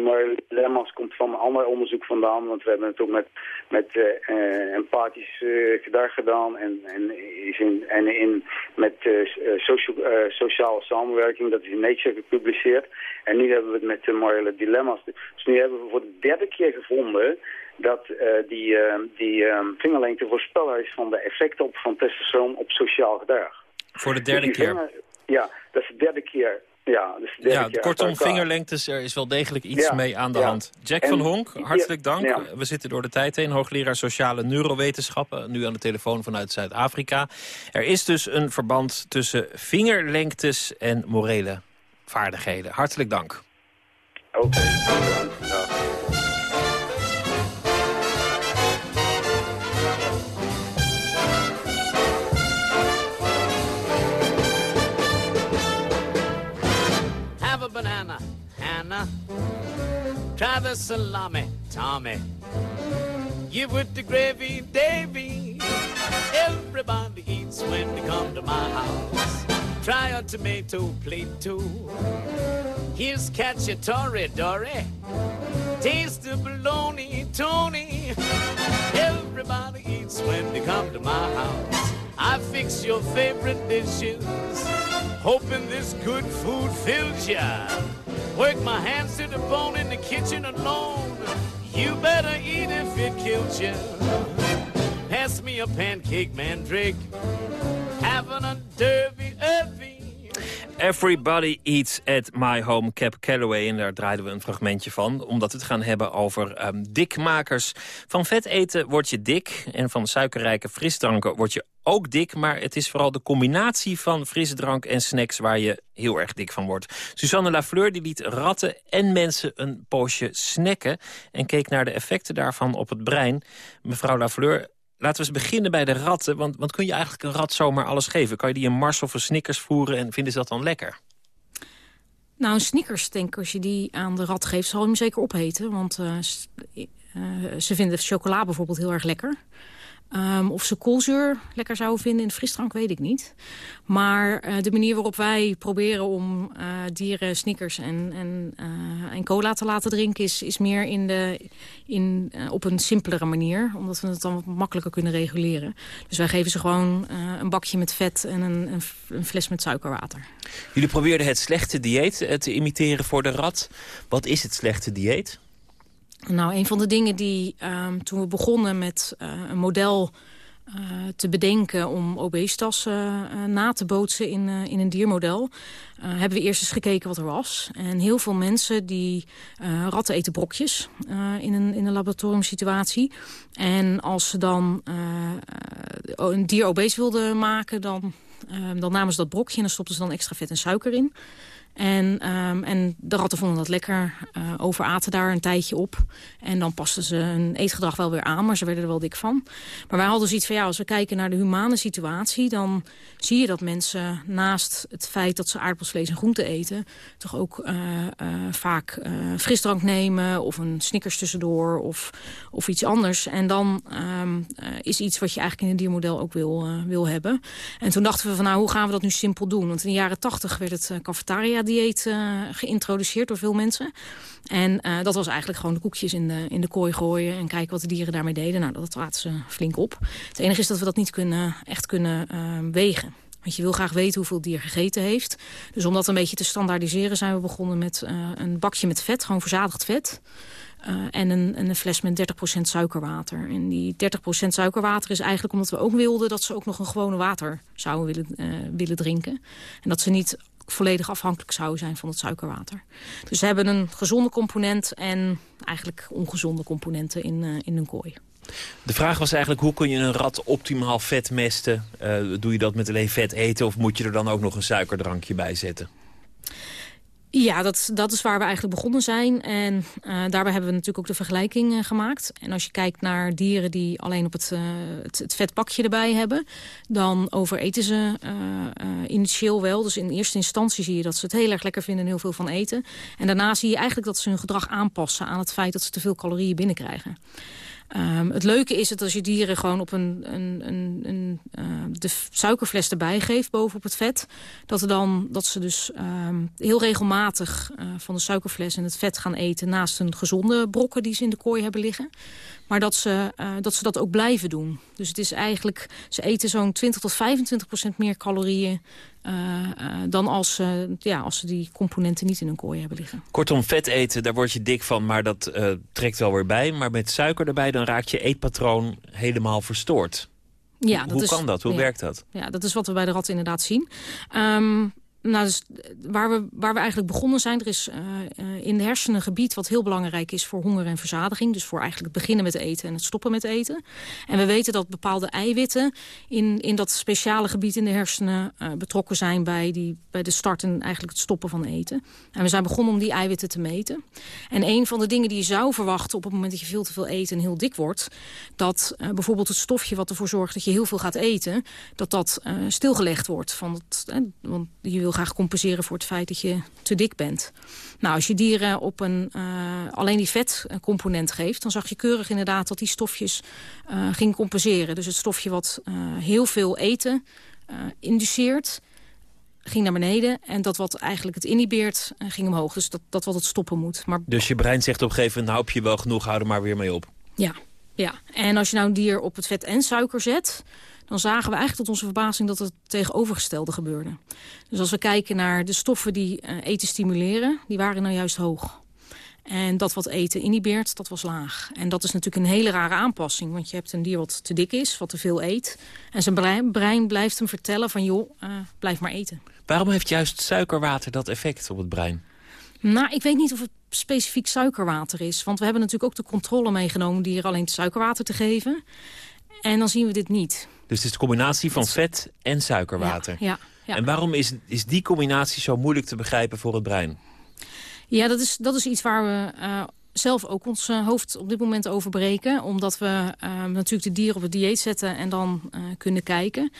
dilemma's komt van een ander onderzoek vandaan. Want we hebben het ook met, met uh, empathisch uh, gedrag gedaan. En, en, is in, en in, met uh, socia sociale samenwerking. Dat is in Nature gepubliceerd. En nu hebben we het met de morele dilemma's. Dus nu hebben we voor de derde keer gevonden dat die, die vingerlengte voorspeller is van de effecten op, van testosteron op sociaal gedrag. Voor de derde dus keer? Ja, dat is de derde keer ja, dus ja kortom, vingerlengtes, er is wel degelijk iets ja, mee aan de ja. hand. Jack en, van Honk, hartelijk dank. We zitten door de tijd heen. Hoogleraar Sociale Neurowetenschappen, nu aan de telefoon vanuit Zuid-Afrika. Er is dus een verband tussen vingerlengtes en morele vaardigheden. Hartelijk dank. Oké, okay. Try the salami, Tommy. You with the gravy, Davy. Everybody eats when they come to my house. Try a tomato plate too. Here's cacciatore, Dory. Taste the bologna, Tony. Everybody eats when they come to my house. I fix your favorite dishes hoping this good food fills ya. Work my hands to the bone in the kitchen alone. You better eat if it kills ya. Pass me a pancake, mandrake. Having a derby, derby. Everybody Eats at My Home, Cap Calloway. En daar draaiden we een fragmentje van. Omdat we het gaan hebben over um, dikmakers. Van vet eten word je dik. En van suikerrijke frisdranken word je ook dik. Maar het is vooral de combinatie van frisdrank en snacks... waar je heel erg dik van wordt. Suzanne Lafleur die liet ratten en mensen een poosje snacken. En keek naar de effecten daarvan op het brein. Mevrouw Lafleur, Laten we eens beginnen bij de ratten. Want, want kun je eigenlijk een rat zomaar alles geven? Kan je die een Mars of een Snickers voeren en vinden ze dat dan lekker? Nou, een Snickers, denk als je die aan de rat geeft... zal hem zeker opeten. Want uh, uh, ze vinden chocola bijvoorbeeld heel erg lekker. Um, of ze koolzuur lekker zouden vinden in frisdrank, weet ik niet. Maar uh, de manier waarop wij proberen om uh, dieren snickers en, en, uh, en cola te laten drinken... is, is meer in de, in, op een simpelere manier. Omdat we het dan wat makkelijker kunnen reguleren. Dus wij geven ze gewoon een bakje met vet en een, een, fles met suikerwater. Jullie probeerden het slechte dieet te imiteren voor de rat. Wat is het slechte dieet? Nou, een van de dingen die um, toen we begonnen met uh, een model uh, te bedenken om obesitas uh, na te bootsen in, in een diermodel, hebben we eerst eens gekeken wat er was. En heel veel mensen die ratten eten brokjes in, een, in een laboratoriumsituatie. En als ze dan een dier obese wilden maken, dan, dan namen ze dat brokje en dan stopten ze dan extra vet en suiker in. En, ehm, en de ratten vonden dat lekker, uh, overaten daar een tijdje op. En dan pasten ze hun eetgedrag wel weer aan, maar ze werden er wel dik van. Maar wij hadden zoiets van, ja, als we kijken naar de humane situatie... dan zie je dat mensen naast het feit dat ze aardappelsvlees en groente eten... toch ook uh, uh, vaak frisdrank nemen of een Snickers tussendoor of, of iets anders. En dan um, is iets wat je eigenlijk in het diermodel ook wil, wil hebben. En toen dachten we van, nou, hoe gaan we dat nu simpel doen? Want in de jaren tachtig werd het cafetaria-dieet geïntroduceerd door veel mensen. En uh, dat was eigenlijk gewoon de koekjes in de, in de kooi gooien... en kijken wat de dieren daarmee deden. Nou, dat laten ze flink op. Het enige is dat we dat niet kunnen, echt kunnen uh, wegen. Want je wil graag weten hoeveel dier gegeten heeft. Dus om dat een beetje te standaardiseren zijn we begonnen met een bakje met vet. Gewoon verzadigd vet. En een, een fles met 30% suikerwater. En die 30% suikerwater is eigenlijk omdat we ook wilden... dat ze ook nog een gewone water zouden willen, willen drinken. En dat ze niet volledig afhankelijk zouden zijn van het suikerwater. Dus ze hebben een gezonde component en eigenlijk ongezonde componenten in, uh, in hun kooi. De vraag was eigenlijk, hoe kun je een rat optimaal vet mesten? Uh, doe je dat met alleen vet eten of moet je er dan ook nog een suikerdrankje bij zetten? Ja, dat, dat is waar we eigenlijk begonnen zijn. En uh, daarbij hebben we natuurlijk ook de vergelijking uh, gemaakt. En als je kijkt naar dieren die alleen op het, uh, het, het vetpakje erbij hebben... dan overeten ze initieel wel. Dus in eerste instantie zie je dat ze het heel erg lekker vinden en heel veel van eten. En daarna zie je eigenlijk dat ze hun gedrag aanpassen... aan het feit dat ze te veel calorieën binnenkrijgen. Um, het leuke is dat als je dieren gewoon op een, een, een, een uh, de suikerfles erbij geeft bovenop het vet, dat, er dan, dat ze dus um, heel regelmatig uh, van de suikerfles en het vet gaan eten naast hun gezonde brokken die ze in de kooi hebben liggen. Maar dat ze, uh, dat ze dat ook blijven doen. Dus het is eigenlijk, ze eten zo'n 20 tot 25 procent meer calorieën uh, uh, dan als, uh, ja, als ze die componenten niet in hun kooi hebben liggen. Kortom, vet eten, daar word je dik van, maar dat trekt wel weer bij. Maar met suiker erbij, dan raakt je eetpatroon helemaal verstoord. Ja, dat Hoe is, kan dat? Hoe ja, werkt dat? Ja, dat is wat we bij de rat inderdaad zien. Um, nou, dus waar, we, waar we eigenlijk begonnen zijn, er is uh, uh, in de hersenen een gebied wat heel belangrijk is voor honger en verzadiging. Dus voor eigenlijk het beginnen met eten en het stoppen met eten. En we weten dat bepaalde eiwitten in, in dat speciale gebied in de hersenen betrokken zijn bij, die, bij de start en eigenlijk het stoppen van eten. En we zijn begonnen om die eiwitten te meten. En een van de dingen die je zou verwachten op het moment dat je veel te veel eet en heel dik wordt, dat bijvoorbeeld het stofje wat ervoor zorgt dat je heel veel gaat eten, dat dat stilgelegd wordt. Van want je wil graag compenseren voor het feit dat je te dik bent. Nou, als je dieren op een, uh, alleen die vetcomponent geeft... dan zag je keurig inderdaad dat die stofjes uh, ging compenseren. Dus het stofje wat uh, heel veel eten induceert ging naar beneden. En dat wat eigenlijk het inhibeert, ging omhoog. Dus dat, dat wat het stoppen moet. Maar... Dus je brein zegt op een gegeven moment... nou heb je wel genoeg, hou er maar weer mee op. Ja, ja. En als je nou een dier op het vet en suiker zet dan zagen we eigenlijk tot onze verbazing dat het tegenovergestelde gebeurde. Dus als we kijken naar de stoffen die uh, eten stimuleren, die waren nou juist hoog. En dat wat eten inhibeert, dat was laag. En dat is natuurlijk een hele rare aanpassing. Want je hebt een dier wat te dik is, wat te veel eet. En zijn brein, blijft hem vertellen van joh, uh, blijf maar eten. Waarom heeft juist suikerwater dat effect op het brein? Nou, ik weet niet of het specifiek suikerwater is. Want we hebben natuurlijk ook de controle meegenomen... die er alleen suikerwater te geven. En dan zien we dit niet. Dus het is de combinatie van vet en suikerwater. Ja, ja, ja. En waarom is, is die combinatie zo moeilijk te begrijpen voor het brein? Ja, dat is, dat is iets waar we uh, zelf ook ons uh, hoofd op dit moment over breken. Omdat we uh, natuurlijk de dieren op het dieet zetten en dan kunnen kijken.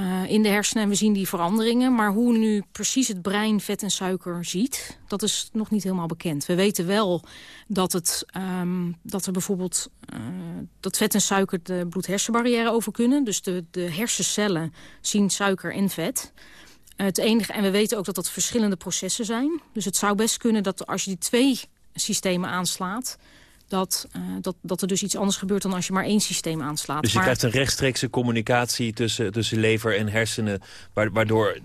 Uh, in de hersenen en we zien die veranderingen. Maar hoe nu precies het brein vet en suiker ziet, dat is nog niet helemaal bekend. We weten wel dat, het, um, dat er bijvoorbeeld uh, dat vet en suiker de bloed-hersenbarrière over kunnen. Dus de, de hersencellen zien suiker en vet. Het enige, en we weten ook dat dat verschillende processen zijn. Dus het zou best kunnen dat als je die twee systemen aanslaat dat, uh, dat, dat er dus iets anders gebeurt dan als je maar één systeem aanslaat. Dus je maar... krijgt een rechtstreekse communicatie tussen, tussen lever en hersenen... waardoor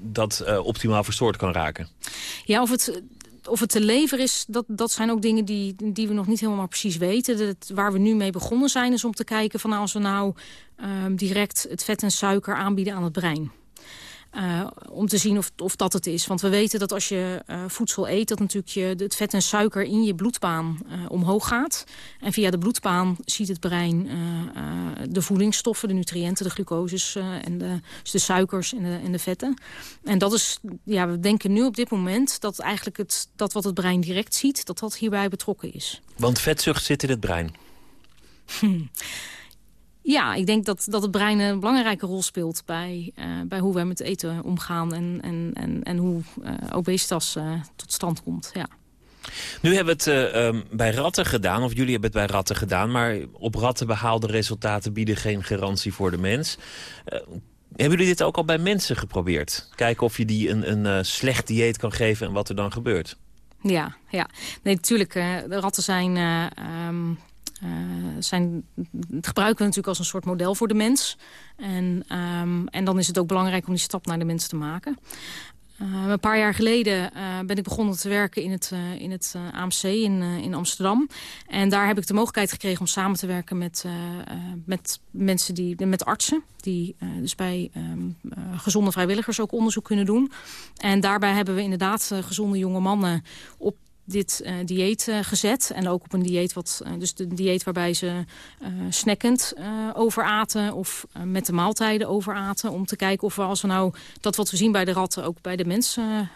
dat uh, optimaal verstoord kan raken? Ja, of het, of het de lever is, dat, dat zijn ook dingen die, die we nog niet helemaal precies weten. Dat, waar we nu mee begonnen zijn is om te kijken van nou, als we nou uh, direct het vet en suiker aanbieden aan het brein. Uh, om te zien of, of dat het is. Want we weten dat als je uh, voedsel eet... dat natuurlijk je, het vet en suiker in je bloedbaan uh, omhoog gaat. En via de bloedbaan ziet het brein de voedingsstoffen... de nutriënten, de glucoses en de, dus de suikers en de, en de vetten. En dat is, ja, we denken nu op dit moment... dat eigenlijk het, dat wat het brein direct ziet... dat dat hierbij betrokken is. Want vetzucht zit in het brein? Hm. *laughs* Ja, ik denk dat, dat het brein een belangrijke rol speelt... bij, uh, bij hoe wij met eten omgaan en, en, en, en hoe uh, obesitas uh, tot stand komt. Ja. Nu hebben we het um, bij ratten gedaan, of jullie hebben het bij ratten gedaan... maar op ratten behaalde resultaten bieden geen garantie voor de mens. hebben jullie dit ook al bij mensen geprobeerd? Kijken of je die een, een slecht dieet kan geven en wat er dan gebeurt? Ja, ja. Nee, natuurlijk. ratten zijn... Um, uh, zijn, het gebruiken we natuurlijk als een soort model voor de mens. En, um, en dan is het ook belangrijk om die stap naar de mens te maken. Uh, een paar jaar geleden uh, ben ik begonnen te werken in het, in het AMC in, in Amsterdam. En daar heb ik de mogelijkheid gekregen om samen te werken met, met mensen die, met artsen. Die dus bij um, gezonde vrijwilligers ook onderzoek kunnen doen. En daarbij hebben we inderdaad gezonde jonge mannen op dit uh, dieet uh, gezet. En ook op een dieet, wat, uh, dus de dieet waarbij ze snackend overaten of met de maaltijden overaten. Om te kijken of we als we nou dat wat we zien bij de ratten ook bij de mensen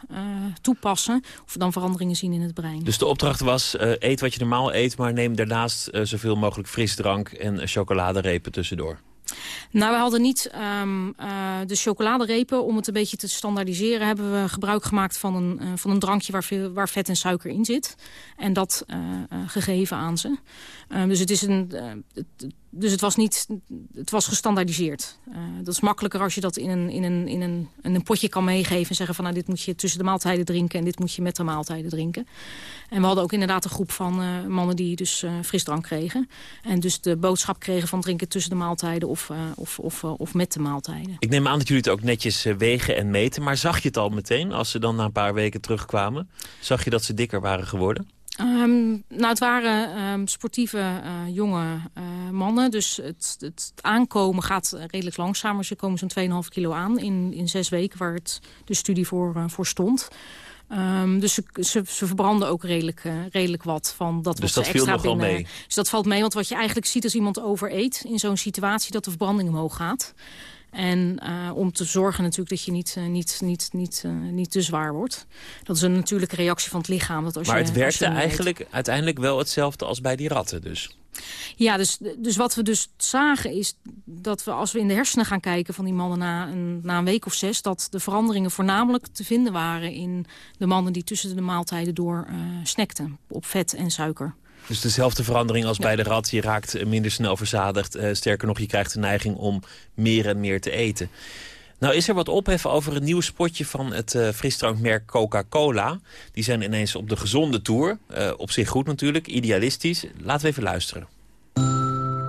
toepassen. Of we dan veranderingen zien in het brein. Dus de opdracht was eet wat je normaal eet, maar neem daarnaast zoveel mogelijk frisdrank en chocoladerepen tussendoor. Nou, we hadden niet um, uh, de chocoladerepen. Om het een beetje te standaardiseren hebben we gebruik gemaakt van een, uh, van een drankje waar, veel, waar vet en suiker in zit. En dat uh, gegeven aan ze. dus het is een... dus het was niet, het was gestandaardiseerd. Uh, dat is makkelijker als je dat in een, in, een, in, een, in een potje kan meegeven... en zeggen van nou, dit moet je tussen de maaltijden drinken... en dit moet je met de maaltijden drinken. En we hadden ook inderdaad een groep van uh, mannen die dus uh, frisdrank kregen. En dus de boodschap kregen van drinken tussen de maaltijden of, of, of, of met de maaltijden. Ik neem aan dat jullie het ook netjes wegen en meten. Maar zag je het al meteen als ze dan na een paar weken terugkwamen? Zag je dat ze dikker waren geworden? Um, nou, het waren um, sportieve uh, jonge uh, mannen. Dus het, het, aankomen gaat redelijk langzamer. Ze komen zo'n 2,5 kilo aan in, in zes weken... waar het de studie voor, uh, voor stond. Um, dus ze, ze, ze, verbranden ook redelijk, redelijk wat van dat dus wat dat ze extra viel binnen. mee? Dus dat valt mee, want wat je eigenlijk ziet als iemand overeet... in zo'n situatie dat de verbranding omhoog gaat. En uh, om te zorgen natuurlijk dat je niet, uh, niet, niet, niet, uh, niet te zwaar wordt. Dat is een natuurlijke reactie van het lichaam. Dat als maar je, het werkte je eigenlijk uiteindelijk wel hetzelfde als bij die ratten dus? Ja, dus, dus wat we dus zagen is dat we als we in de hersenen gaan kijken van die mannen na een, na een week of zes... dat de veranderingen voornamelijk te vinden waren in de mannen die tussen de maaltijden door snackten. Op vet en suiker. Dus dezelfde verandering als ja. bij de rat. Je raakt minder snel verzadigd. Uh, sterker nog, je krijgt de neiging om meer en meer te eten. Nou is er wat ophef over een nieuw spotje van het uh, frisdrankmerk Coca-Cola. Die zijn ineens op de gezonde tour. Uh, op zich goed natuurlijk, idealistisch. Laten we even luisteren.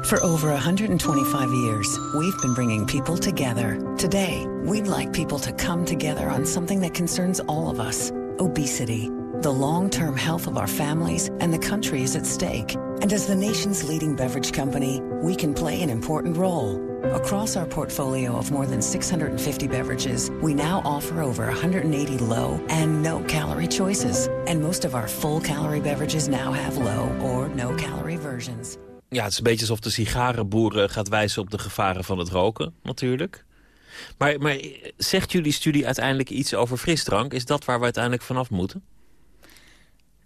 For over 125 years, we've been bringing people together. Today, we'd like people to come together on something that concerns all of us. Obesity. The long-term health of our families and the country is at stake. And as the nation's leading beverage company, we can play an important role. Across our portfolio of more than 650 beverages, we now offer over 180 low and no calorie choices. And most of our full calorie beverages now have low or no calorie versions. Ja, het is een beetje alsof de sigarenboeren gaat wijzen op de gevaren van het roken, natuurlijk. Maar, maar zegt jullie studie uiteindelijk iets over frisdrank? Is dat waar we uiteindelijk vanaf moeten?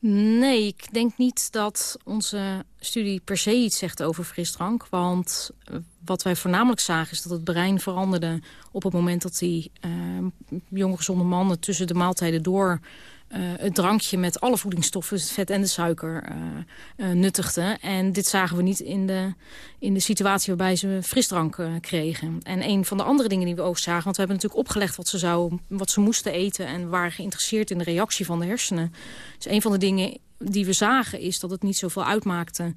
Nee, ik denk niet dat onze studie per se iets zegt over frisdrank. Want wat wij voornamelijk zagen is dat het brein veranderde... op het moment dat die uh, jonge gezonde mannen tussen de maaltijden door... Uh, het drankje met alle voedingsstoffen, het vet en de suiker, uh, nuttigden. En dit zagen we niet in de, in de situatie waarbij ze frisdrank kregen. En een van de andere dingen die we ook zagen... want we hebben natuurlijk opgelegd wat ze, zou, wat ze moesten eten... en waren geïnteresseerd in de reactie van de hersenen. Dus een van de dingen die we zagen is dat het niet zoveel uitmaakte...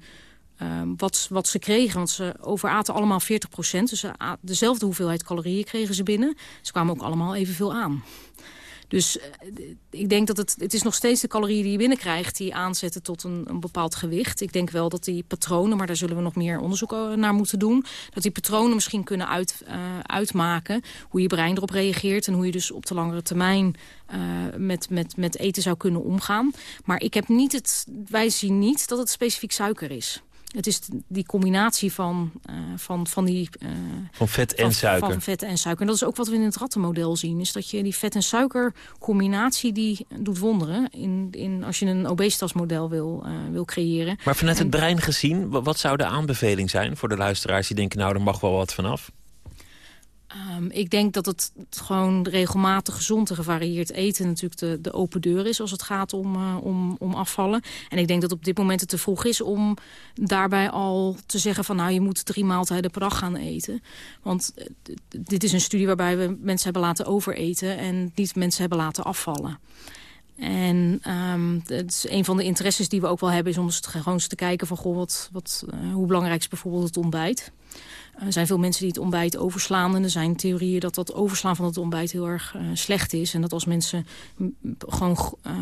wat, wat ze kregen, want ze overaten allemaal 40 procent. Dus dezelfde hoeveelheid calorieën kregen ze binnen. Ze kwamen ook allemaal evenveel aan. Dus eh, ik denk dat het, het is nog steeds de calorieën die je binnenkrijgt... die aanzetten tot een, een bepaald gewicht. Ik denk wel dat die patronen, maar daar zullen we nog meer onderzoek eh, naar moeten doen... dat die patronen misschien kunnen uit, uh, uitmaken hoe je brein erop reageert... en hoe je dus op de langere termijn met, met, met eten zou kunnen omgaan. Maar ik heb niet het, wij zien niet dat het specifiek suiker is. Het is die combinatie van, uh, van, van die... Uh, van vet en van, suiker. Van vet en suiker. En dat is ook wat we in het rattenmodel zien. Is dat je die vet en suiker combinatie die doet wonderen. In, in, als je een obesitasmodel wil, uh, wil creëren. Maar vanuit en, het brein gezien, wat zou de aanbeveling zijn voor de luisteraars die denken... nou, er mag wel wat vanaf? Um, ik denk dat het gewoon regelmatig gezond en gevarieerd eten natuurlijk de, de open deur is als het gaat om, uh, om, om afvallen. En ik denk dat op dit moment het te vroeg is om daarbij al te zeggen van nou je moet drie maaltijden per dag gaan eten. Want uh, dit is een studie waarbij we mensen hebben laten overeten en niet mensen hebben laten afvallen. En um, het is een van de interesses die we ook wel hebben... is om gewoon eens te kijken van goh, wat, wat, uh, hoe belangrijk is bijvoorbeeld het ontbijt. Er zijn veel mensen die het ontbijt overslaan. En er zijn theorieën dat dat overslaan van het ontbijt heel erg uh, slecht is. En dat als mensen gewoon uh,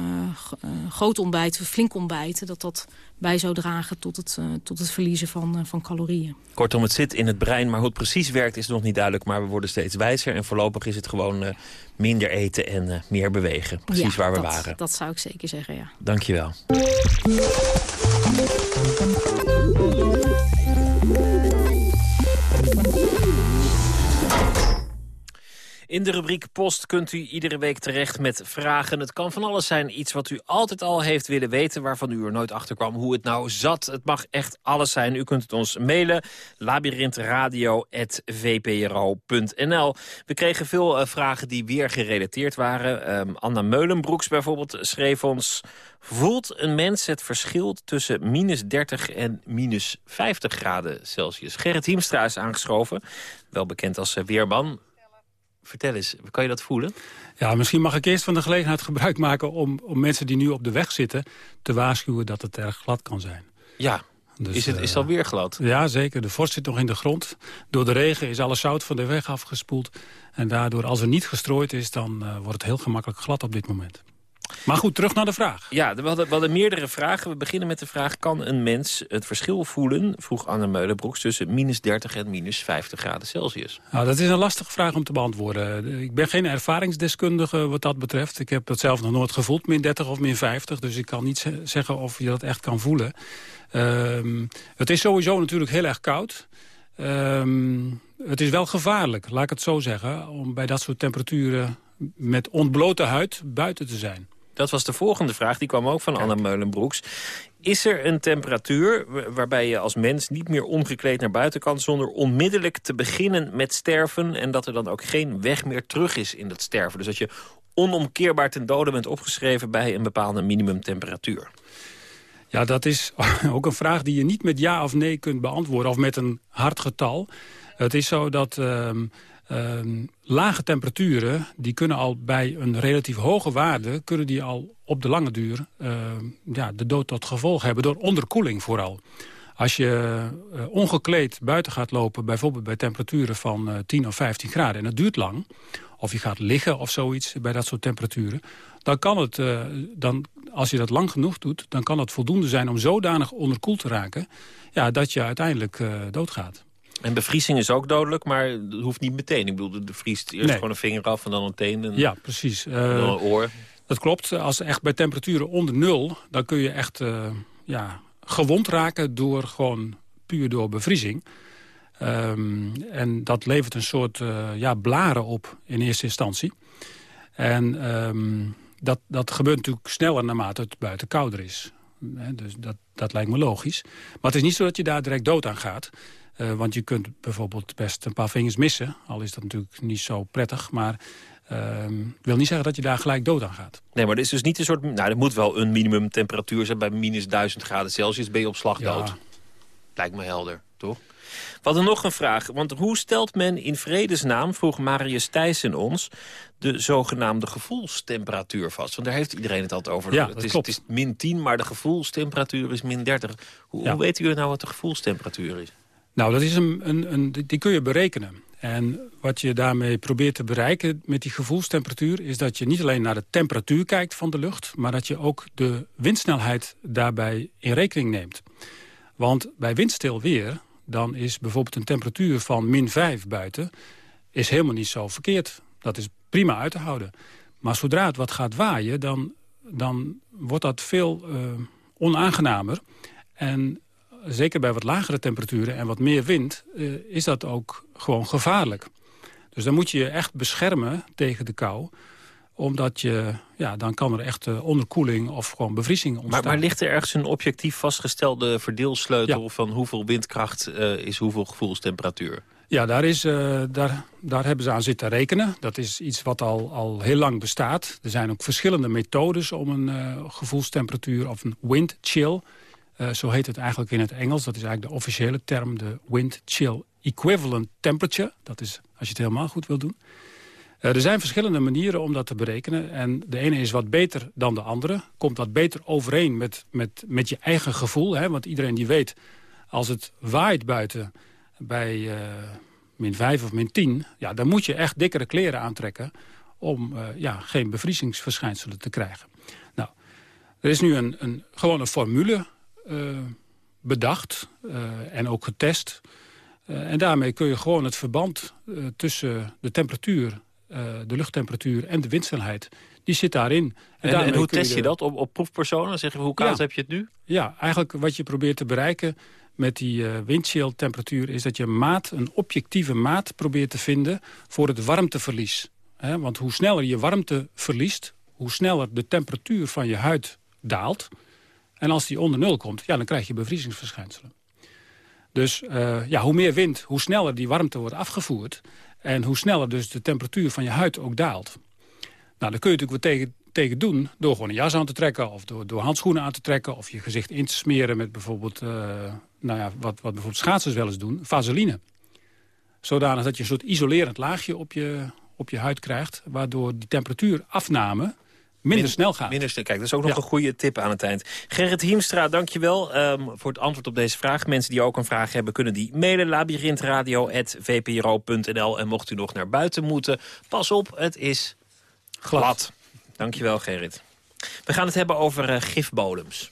groot ontbijten, flink ontbijten... dat dat bij zou dragen tot het, uh, tot het verliezen van, van calorieën. Kortom, het zit in het brein, maar hoe het precies werkt is nog niet duidelijk. Maar we worden steeds wijzer en voorlopig is het gewoon minder eten en meer bewegen. Precies ja, waar we dat, waren. dat zou ik zeker zeggen, ja. Dank je wel. In de rubriek Post kunt u iedere week terecht met vragen. Het kan van alles zijn. Iets wat u altijd al heeft willen weten... waarvan u er nooit achter kwam hoe het nou zat. Het mag echt alles zijn. U kunt het ons mailen. labyrinthradio.vpro.nl We kregen veel uh, vragen die weer gerelateerd waren. Um, Anna Meulenbroeks bijvoorbeeld schreef ons... Voelt een mens het verschil tussen minus 30 en minus 50 graden Celsius? Gerrit Hiemstra is aangeschoven, wel bekend als weerman. Vertel eens, kan je dat voelen? Ja, misschien mag ik eerst van de gelegenheid gebruik maken... om, om mensen die nu op de weg zitten te waarschuwen dat het erg glad kan zijn. Ja, dus, is, het, is het alweer glad? Uh, ja, zeker. De vorst zit nog in de grond. Door de regen is alle zout van de weg afgespoeld. En daardoor, als er niet gestrooid is, dan uh, wordt het heel gemakkelijk glad op dit moment. Maar goed, terug naar de vraag. Ja, we hadden, we hadden meerdere vragen. We beginnen met de vraag, kan een mens het verschil voelen... vroeg Anne Meulenbroeks, tussen minus 30 en minus 50 graden Celsius? Nou, dat is een lastige vraag om te beantwoorden. Ik ben geen ervaringsdeskundige wat dat betreft. Ik heb dat zelf nog nooit gevoeld, min 30 of min 50. Dus ik kan niet zeggen of je dat echt kan voelen. Um, het is sowieso natuurlijk heel erg koud. Um, het is wel gevaarlijk, laat ik het zo zeggen... om bij dat soort temperaturen met ontblote huid buiten te zijn. Dat was de volgende vraag, die kwam ook van Anne Meulenbroeks. Is er een temperatuur waarbij je als mens niet meer ongekleed naar buiten kan... zonder onmiddellijk te beginnen met sterven... en dat er dan ook geen weg meer terug is in dat sterven? Dus dat je onomkeerbaar ten dode bent opgeschreven... bij een bepaalde minimumtemperatuur? Ja, dat is *laughs* ook een vraag die je niet met ja of nee kunt beantwoorden... of met een hard getal. Het is zo dat... Uh, Uh, lage temperaturen die kunnen al bij een relatief hoge waarde... kunnen die al op de lange duur uh, ja, de dood tot gevolg hebben... door onderkoeling vooral. Als je uh, ongekleed buiten gaat lopen... bijvoorbeeld bij temperaturen van uh, 10 of 15 graden... en dat duurt lang, of je gaat liggen of zoiets bij dat soort temperaturen... dan kan het, uh, dan, als je dat lang genoeg doet... dan kan het voldoende zijn om zodanig onderkoeld te raken... Ja, dat je uiteindelijk doodgaat. En bevriezing is ook dodelijk, maar dat hoeft niet meteen. Ik bedoel, de vriest eerst nee. gewoon een vinger af en dan een teen. En ja, precies. Uh, dan een oor. Dat klopt. Als echt bij temperaturen onder nul... dan kun je echt uh, ja, gewond raken door gewoon puur door bevriezing. Um, en dat levert een soort uh, ja, blaren op in eerste instantie. En um, dat, dat gebeurt natuurlijk sneller naarmate het buiten kouder is. Dus dat, dat lijkt me logisch. Maar het is niet zo dat je daar direct dood aan gaat... Uh, want je kunt bijvoorbeeld best een paar vingers missen. Al is dat natuurlijk niet zo prettig. Maar uh, wil niet zeggen dat je daar gelijk dood aan gaat. Nee, maar dit is dus niet een soort... Nou, er moet wel een minimumtemperatuur zijn. Bij minus 1000 graden Celsius ben je op slag dood. Ja. Lijkt me helder, toch? We hadden nog een vraag. Want hoe stelt men in vredesnaam, vroeg Marius Thijssen ons... de zogenaamde gevoelstemperatuur vast? Want daar heeft iedereen het altijd over. Ja, het, is, klopt. het is min 10, maar de gevoelstemperatuur is min 30. Hoe, Ja. hoe weet u nou wat de gevoelstemperatuur is? Nou, dat is een, een, een, die kun je berekenen. En wat je daarmee probeert te bereiken met die gevoelstemperatuur... is dat je niet alleen naar de temperatuur kijkt van de lucht... maar dat je ook de windsnelheid daarbij in rekening neemt. Want bij windstil weer, dan is bijvoorbeeld een temperatuur van min 5 buiten... is helemaal niet zo verkeerd. Dat is prima uit te houden. Maar zodra het wat gaat waaien, dan, dan wordt dat veel uh, onaangenamer. En zeker bij wat lagere temperaturen en wat meer wind... Uh, is dat ook gewoon gevaarlijk. Dus dan moet je je echt beschermen tegen de kou omdat je, ja, dan kan er echt uh, onderkoeling of gewoon bevriezing ontstaan. Maar, maar, ligt er ergens een objectief vastgestelde verdeelsleutel... van hoeveel windkracht uh, is hoeveel gevoelstemperatuur? Ja, daar, is, uh, daar, daar hebben ze aan zitten rekenen. Dat is iets wat al, al heel lang bestaat. Er zijn ook verschillende methodes om een gevoelstemperatuur of een wind chill... zo heet het eigenlijk in het Engels. Dat is eigenlijk de officiële term, de wind chill equivalent temperature. Dat is als je het helemaal goed wil doen. Uh, er zijn verschillende manieren om dat te berekenen. En de ene is wat beter dan de andere. Komt wat beter overeen met, met, met je eigen gevoel. Hè? Want iedereen die weet, als het waait buiten bij uh, min 5 of min 10... Ja, dan moet je echt dikkere kleren aantrekken... om uh, ja, geen bevriezingsverschijnselen te krijgen. Nou, er is nu een, een, gewoon een formule bedacht en ook getest... en daarmee kun je gewoon het verband tussen de temperatuur de luchttemperatuur en de windsnelheid, die zit daarin. En, en, en hoe test je, dat? Op, op proefpersonen? Zeg je, hoe koud ja. heb je het nu? Ja, eigenlijk wat je probeert te bereiken met die uh, windchill-temperatuur... is dat je een maat, een objectieve maat probeert te vinden voor het warmteverlies. He, want hoe sneller je warmte verliest, hoe sneller de temperatuur van je huid daalt. En als die onder nul komt, ja, dan krijg je bevriezingsverschijnselen. Dus uh, ja, hoe meer wind, hoe sneller die warmte wordt afgevoerd... En hoe sneller dus de temperatuur van je huid ook daalt. Nou, daar kun je natuurlijk wat tegen, tegen doen door gewoon een jas aan te trekken... of door, door handschoenen aan te trekken... of je gezicht in te smeren met bijvoorbeeld, uh, nou ja, wat, wat bijvoorbeeld schaatsers wel eens doen, vaseline. Zodanig dat je een soort isolerend laagje op je, op je huid krijgt... waardoor die temperatuurafname minder snel gaat. Minder snel. Kijk, dat is ook nog ja. een goede tip aan het eind. Gerrit Hiemstra, dankjewel um, voor het antwoord op deze vraag. Mensen die ook een vraag hebben, kunnen die mailen. labyrinthradio.vpro.nl En mocht u nog naar buiten moeten, pas op, het is glad. glad. Dankjewel, Gerrit. We gaan het hebben over uh, gifbodems.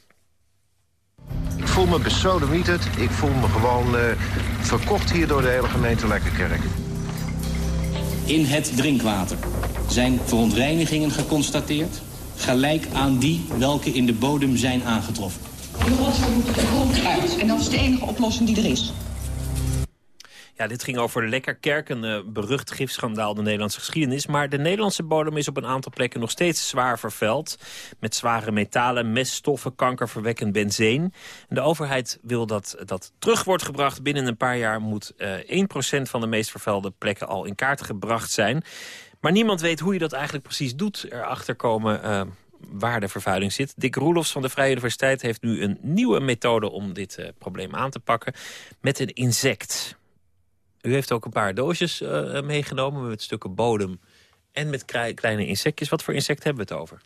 Ik voel me besodemieterd. Ik voel me gewoon uh, verkocht hier door de hele gemeente Lekkerkerk. In het drinkwater zijn verontreinigingen geconstateerd... gelijk aan die welke in de bodem zijn aangetroffen. De rotzooi moet de grond uit. En dat is de enige oplossing die er is. Ja, dit ging over de Lekkerkerk, een uh, berucht gifschandaal de Nederlandse geschiedenis. Maar de Nederlandse bodem is op een aantal plekken nog steeds zwaar vervuild. Met zware metalen, meststoffen, kankerverwekkend benzeen. En de overheid wil dat dat terug wordt gebracht. Binnen een paar jaar moet uh, 1% van de meest vervuilde plekken al in kaart gebracht zijn. Maar niemand weet hoe je dat eigenlijk precies doet. Erachter komen uh, waar de vervuiling zit. Dick Roelofs van de Vrije Universiteit heeft nu een nieuwe methode... om dit uh, probleem aan te pakken met een insect. U heeft ook een paar doosjes uh, meegenomen met stukken bodem en met kleine insectjes. Wat voor insect hebben we het over?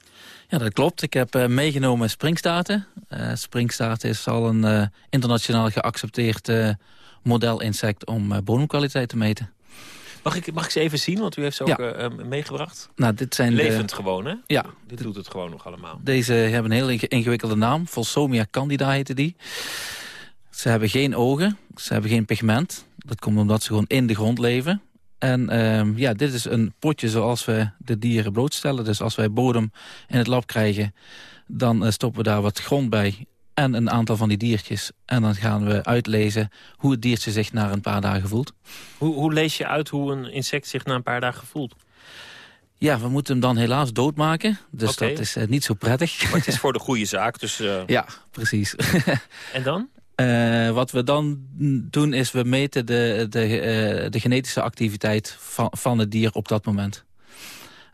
Ja, dat klopt. Ik heb meegenomen springstaarten. Uh, is al een internationaal geaccepteerd modelinsect om bodemkwaliteit te meten. Mag ik, mag ik ze even zien? Want u heeft ze ook ja. meegebracht. Nou, dit zijn Levend de... gewoon, hè? Ja. Dit doet het gewoon nog allemaal. Deze hebben een heel ingewikkelde naam. Volsomia candida heette die. Ze hebben geen ogen, ze hebben geen pigment. Dat komt omdat ze gewoon in de grond leven. En uh, ja, dit is een potje zoals we de dieren blootstellen. Dus als wij bodem in het lab krijgen, dan uh, stoppen we daar wat grond bij en een aantal van die diertjes. En dan gaan we uitlezen hoe het diertje zich na een paar dagen voelt. Hoe, hoe lees je uit hoe een insect zich na een paar dagen voelt? Ja, we moeten hem dan helaas doodmaken. Dus okay. dat is uh, niet zo prettig. Maar het is voor de goede zaak. Dus, uh... *laughs* Ja, precies. *laughs* en dan? Uh, wat we dan doen is we meten de, de, uh, de genetische activiteit van, van het dier op dat moment.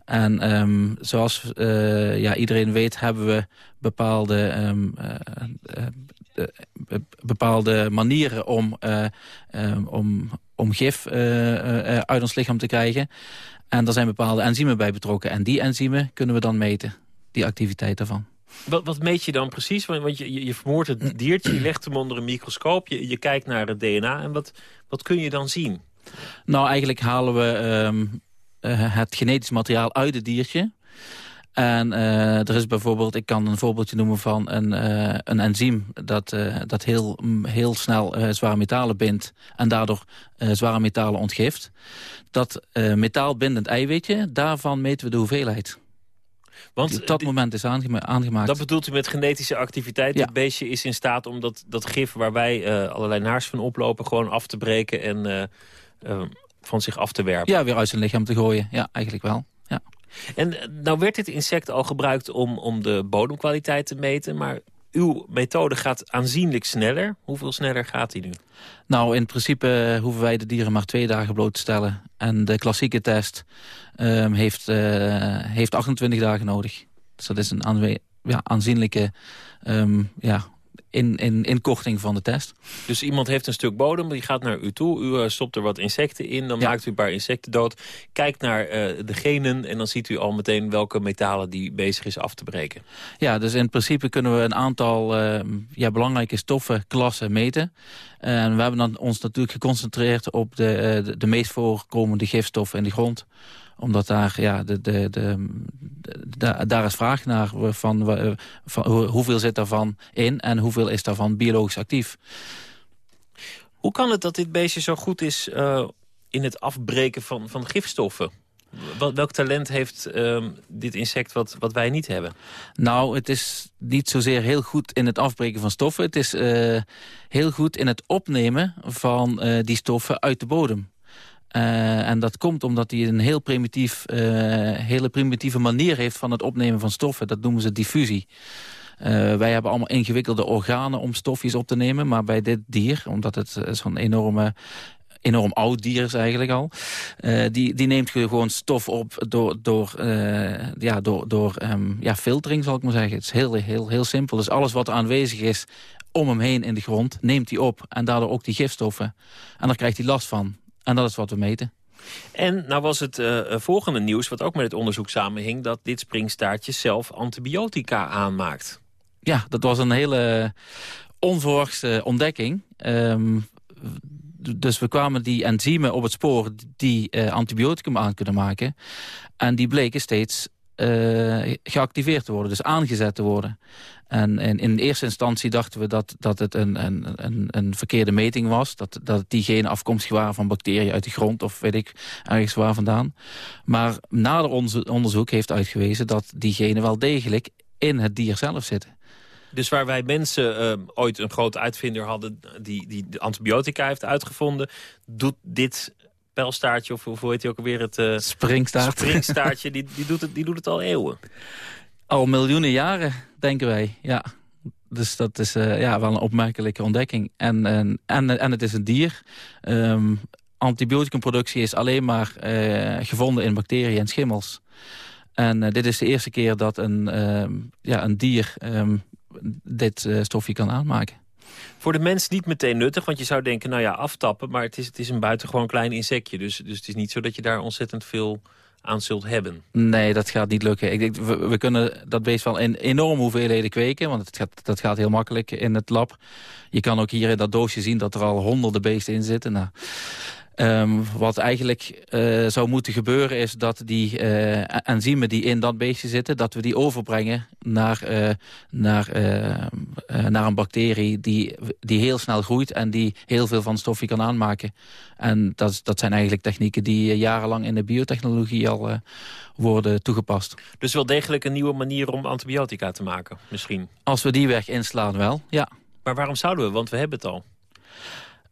En um, zoals uh, ja, iedereen weet hebben we bepaalde, um, bepaalde manieren om, um, om, om gif uit ons lichaam te krijgen. En er zijn bepaalde enzymen bij betrokken. En die enzymen kunnen we dan meten, die activiteit daarvan. Wat, wat, meet je dan precies? Want je, je, je vermoordt het diertje, je legt hem onder een microscoop... je, je kijkt naar het DNA en wat, wat kun je dan zien? Nou, eigenlijk halen we ehm, eh, het genetisch materiaal uit het diertje. En uh, er is bijvoorbeeld, ik kan een voorbeeldje noemen van een, uh, een enzym... dat, uh, dat heel, heel snel zware metalen bindt en daardoor zware metalen ontgift. Dat metaalbindend eiwitje, daarvan meten we de hoeveelheid. Want die op dat moment is aangemaakt. Dat bedoelt u met genetische activiteit. Ja. Het beestje is in staat om dat, dat gif waar wij allerlei naars van oplopen... gewoon af te breken en van zich af te werpen. Ja, weer uit zijn lichaam te gooien. Ja, eigenlijk wel. Ja. En nou werd dit insect al gebruikt om, om de bodemkwaliteit te meten... maar uw methode gaat aanzienlijk sneller. Hoeveel sneller gaat die nu? Nou, in principe hoeven wij de dieren maar twee dagen bloot te stellen. En de klassieke test um, heeft, uh, heeft 28 dagen nodig. Dus dat is een ja, aanzienlijke um, ja, in, in, in korting van de test. Dus iemand heeft een stuk bodem, die gaat naar u toe. U uh, stopt er wat insecten in, dan maakt u een paar insecten dood. Kijkt naar uh, de genen en dan ziet u al meteen welke metalen die bezig is af te breken. Ja, dus in principe kunnen we een aantal uh, ja, belangrijke stoffenklassen meten. En we hebben dan ons natuurlijk geconcentreerd op de, de, de meest voorkomende gifstoffen in de grond omdat daar, ja, de, de, de, de, daar is vraag naar van, van hoeveel zit daarvan in en hoeveel is daarvan biologisch actief. Hoe kan het dat dit beestje zo goed is uh, in het afbreken van, van gifstoffen? Welk talent heeft uh, dit insect wat, wat wij niet hebben? Nou, het is niet zozeer heel goed in het afbreken van stoffen. Het is uh, heel goed in het opnemen van uh, die stoffen uit de bodem. Uh, en dat komt omdat hij een heel primitief, uh, hele primitieve manier heeft van het opnemen van stoffen. Dat noemen ze diffusie. Uh, wij hebben allemaal ingewikkelde organen om stofjes op te nemen. Maar bij dit dier, omdat het zo'n enorme enorm oud dier is eigenlijk al. Die, die neemt gewoon stof op door, door, ja, door, door um, ja, filtering, zal ik maar zeggen. Het is heel, heel, heel simpel. Dus alles wat aanwezig is om hem heen in de grond, neemt hij op. En daardoor ook die gifstoffen. En daar krijgt hij last van. En dat is wat we meten. En nou was het uh, volgende nieuws, wat ook met het onderzoek samenhing... dat dit springstaartje zelf antibiotica aanmaakt. Ja, dat was een hele onverwachte ontdekking. Um, dus we kwamen die enzymen op het spoor die uh, antibioticum aan kunnen maken. En die bleken steeds uh, geactiveerd te worden, dus aangezet te worden. En, en, in eerste instantie dachten we dat, dat het een, een, een, een verkeerde meting was. Dat, dat die geen afkomstig waren van bacteriën uit de grond of weet ik ergens waar vandaan. Maar nader onderzoek heeft uitgewezen dat die genen wel degelijk in het dier zelf zitten. Dus waar wij mensen uh, ooit een grote uitvinder hadden... die, die de antibiotica heeft uitgevonden... doet dit pijlstaartje, of hoe heet hij ook alweer? Het uh, springstaart. springstaartje, die, die, doet het, die doet het al eeuwen. Al miljoenen jaren, denken wij, ja. Dus dat is uh, ja, wel een opmerkelijke ontdekking. En, en, en, en het is een dier. Um, antibioticumproductie is alleen maar uh, gevonden in bacteriën en schimmels. En uh, dit is de eerste keer dat een, uh, ja, een dier um, dit stofje kan aanmaken. Voor de mens niet meteen nuttig, want je zou denken, nou ja, aftappen. Maar het is, het is een buitengewoon klein insectje. Dus, dus het is niet zo dat je daar ontzettend veel aan zult hebben. Nee, dat gaat niet lukken. Ik denk, we, kunnen dat beest wel in enorme hoeveelheden kweken. Want het gaat, dat gaat heel makkelijk in het lab. Je kan ook hier in dat doosje zien dat er al honderden beesten in zitten. Nou, Um, wat eigenlijk uh, zou moeten gebeuren is dat die uh, enzymen die in dat beestje zitten... dat we die overbrengen naar, uh, naar, naar een bacterie die, die heel snel groeit... en die heel veel van stofje kan aanmaken. En dat, dat zijn eigenlijk technieken die jarenlang in de biotechnologie al worden toegepast. Dus wel degelijk een nieuwe manier om antibiotica te maken, misschien? Als we die weg inslaan wel, ja. Maar waarom zouden we? Want we hebben het al.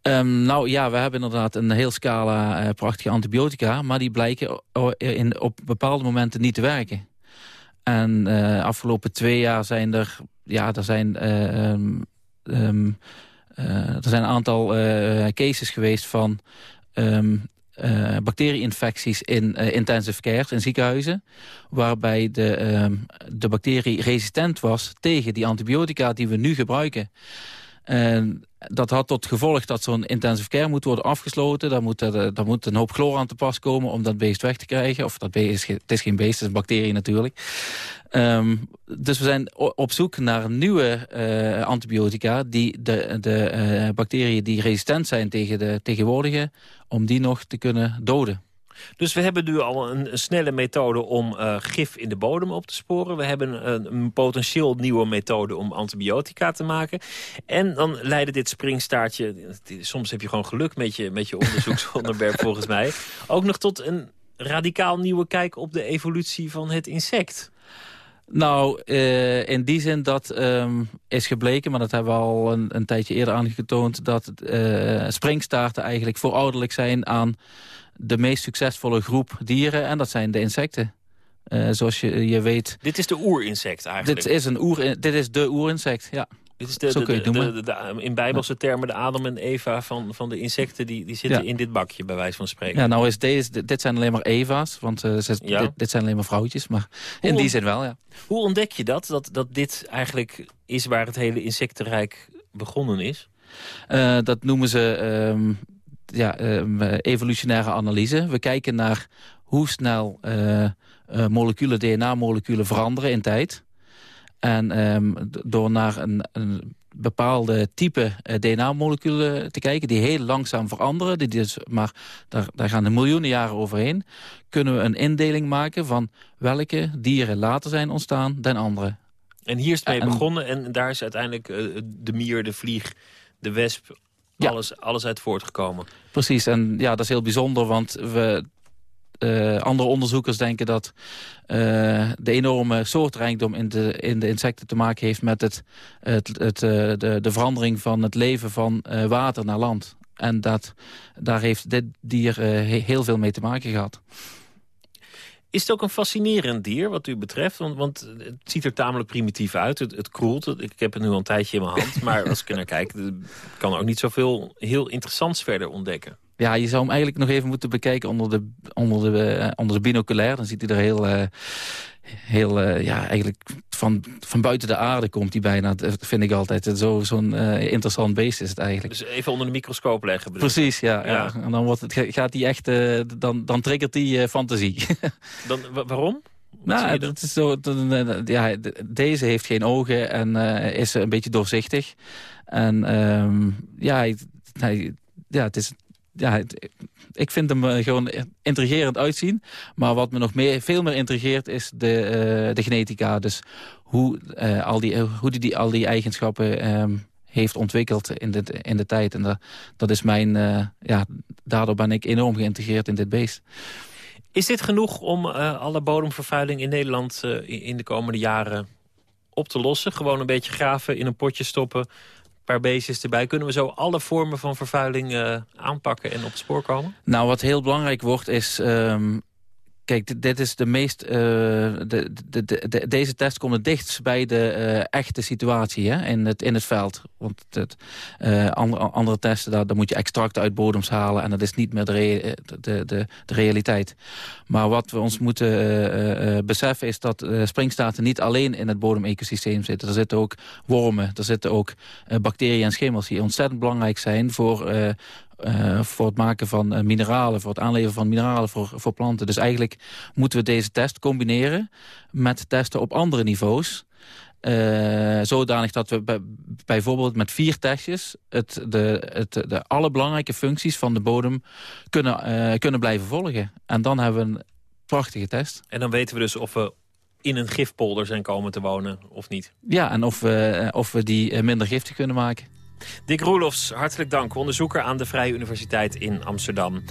Um, nou ja, we hebben inderdaad een heel scala uh, prachtige antibiotica... maar die blijken in, op bepaalde momenten niet te werken. En uh, afgelopen twee jaar zijn er... Ja, er zijn, uh, um, um, er zijn een aantal cases geweest van... bacterieinfecties in intensive care, in ziekenhuizen... waarbij de, de bacterie resistent was tegen die antibiotica die we nu gebruiken... En dat had tot gevolg dat zo'n intensive care moet worden afgesloten. Daar moet, er, daar moet een hoop chloor aan te pas komen om dat beest weg te krijgen. Of dat het is geen beest, het is een bacterie natuurlijk. Um, dus we zijn op zoek naar nieuwe uh, antibiotica... die de, de uh, bacteriën die resistent zijn tegen de tegenwoordige... om die nog te kunnen doden. Dus we hebben nu al een, een snelle methode om uh, gif in de bodem op te sporen. We hebben een, een, potentieel nieuwe methode om antibiotica te maken. En dan leidde dit springstaartje... soms heb je gewoon geluk met je, met je onderzoeksonderwerp *laughs* volgens mij... ook nog tot een radicaal nieuwe kijk op de evolutie van het insect. Nou, uh, in die zin dat um, is gebleken, maar dat hebben we al een, een tijdje eerder aangetoond... dat uh, springstaarten eigenlijk voorouderlijk zijn aan de meest succesvolle groep dieren. En dat zijn de insecten. Uh, zoals je, je weet... Dit is de oerinsect eigenlijk? Dit is, een oer, dit is de oerinsect, ja. Dit is de, Zo kun je de, de, in bijbelse termen de Adam en Eva van, van de insecten... die, die zitten in dit bakje, bij wijze van spreken. Ja, nou is deze, dit zijn alleen maar Eva's, want uh, ze, ja. dit, dit, zijn alleen maar vrouwtjes. Maar in die zin wel, ja. Hoe ontdek je dat, dat, dat dit eigenlijk is waar het hele insectenrijk begonnen is? Uh, dat noemen ze um, ja, um, evolutionaire analyse. We kijken naar hoe snel uh, moleculen, DNA-moleculen veranderen in tijd. En um, door naar een, een bepaalde type uh, DNA-moleculen te kijken... die heel langzaam veranderen, die dus, maar daar, daar gaan de miljoenen jaren overheen... kunnen we een indeling maken van welke dieren later zijn ontstaan dan andere. En hier is het mee en, begonnen en daar is uiteindelijk uh, de mier, de vlieg, de wesp... Alles, alles uit voortgekomen. Precies, en ja, dat is heel bijzonder, want we uh, andere onderzoekers denken dat uh, de enorme soortrijkdom in de, in de insecten te maken heeft met het, het, het, uh, de, de verandering van het leven van water naar land. En dat, daar heeft dit dier heel veel mee te maken gehad. Is het ook een fascinerend dier wat u betreft? Want, want het ziet er tamelijk primitief uit. Het, het kroelt. Ik heb het nu al een tijdje in mijn hand. Maar als ik er naar kijk, kan ook niet zoveel heel interessants verder ontdekken. Ja, je zou hem eigenlijk nog even moeten bekijken onder de, onder de, uh, onder de binoculair. Dan ziet hij er heel, uh, heel uh, ja, eigenlijk van, van buiten de aarde komt hij bijna. Dat vind ik altijd. Zo'n zo interessant beest is het eigenlijk. Dus even onder de microscoop leggen. Precies, ja, ja. ja. En dan wordt het, gaat hij echt, dan, dan triggert hij fantasie. *laughs* dan, waarom? nou, dat is zo, ja, deze heeft geen ogen en is een beetje doorzichtig. En um, ja, hij, ja, het is ja, ik vind hem eh, gewoon intrigerend uitzien. Maar wat me nog meer, veel meer intrigeert is de, uh, de genetica. Dus hoe, uh, al die, hoe die, al die eigenschappen um, heeft ontwikkeld in de, in de tijd. En dat, dat is mijn, ja, daardoor ben ik enorm geïntegreerd in dit beest. Is dit genoeg om alle bodemvervuiling in Nederland in de komende jaren op te lossen? Gewoon een beetje graven, in een potje stoppen paar beestjes erbij. Kunnen we zo alle vormen van vervuiling uh, aanpakken en op het spoor komen? Nou, wat heel belangrijk wordt is... Um, Kijk, dit is de meest. Uh, de, de, de, deze test komt het dichtst bij de uh, echte situatie hè, in, het, in het veld. Want het, uh, andere, andere testen, daar, daar moet je extracten uit bodems halen. En dat is niet meer de, de, de, de, realiteit. Maar wat we ons moeten beseffen is dat springstaten niet alleen in het bodemecosysteem zitten. Er zitten ook wormen, er zitten ook bacteriën en schimmels die ontzettend belangrijk zijn voor uh, voor het maken van uh, mineralen, voor het aanleveren van mineralen voor, voor planten. Dus eigenlijk moeten we deze test combineren met testen op andere niveaus. Uh, zodanig dat we bijvoorbeeld met vier testjes het, de, het, de alle belangrijke functies van de bodem kunnen, kunnen blijven volgen. En dan hebben we een prachtige test. En dan weten we dus of we in een gifpolder zijn komen te wonen of niet. Ja, en of we, of we die minder giftig kunnen maken. Dick Roelofs, hartelijk dank. Onderzoeker aan de Vrije Universiteit in Amsterdam.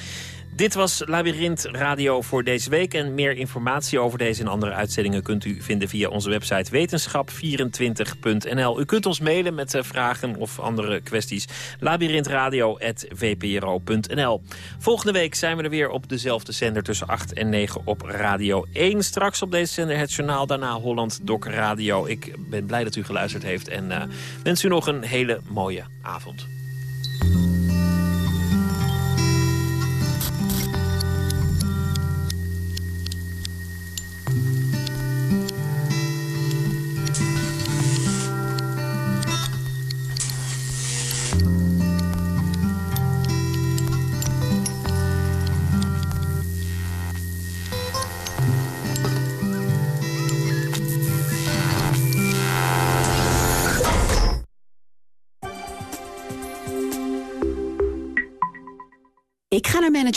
Dit was Labyrinth Radio voor deze week. En meer informatie over deze en andere uitzendingen kunt u vinden via onze website wetenschap24.nl. U kunt ons mailen met eh, vragen of andere kwesties. labyrinthradio.vpro.nl Volgende week zijn we er weer op dezelfde zender tussen 8 en 9 op Radio 1. Straks op deze zender het journaal, daarna Holland Doc Radio. Ik ben blij dat u geluisterd heeft en uh, wens u nog een hele mooie avond.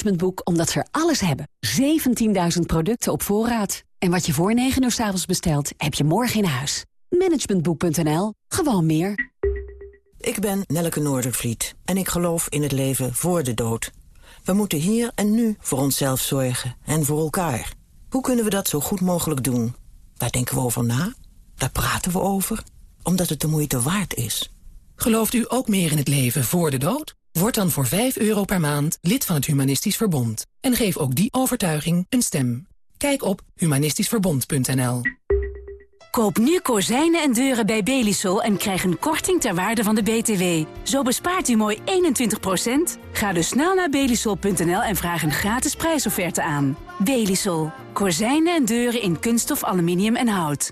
Ga naar Management Boek omdat ze er alles hebben. 17.000 producten op voorraad. En wat je voor 9 uur s avonds bestelt, heb je morgen in huis. Managementboek.nl. Gewoon meer. Ik ben Nelleke Noordervliet en ik geloof in het leven voor de dood. We moeten hier en nu voor onszelf zorgen en voor elkaar. Hoe kunnen we dat zo goed mogelijk doen? Daar denken we over na, daar praten we over, omdat het de moeite waard is. Gelooft u ook meer in het leven voor de dood? Word dan voor 5 euro per maand lid van het Humanistisch Verbond. En geef ook die overtuiging een stem. Kijk op humanistischverbond.nl Koop nu kozijnen en deuren bij Belisol en krijg een korting ter waarde van de BTW. Zo bespaart u mooi 21%. Ga dus snel naar belisol.nl en vraag een gratis prijsofferte aan. Belisol. Kozijnen en deuren in kunststof, aluminium en hout.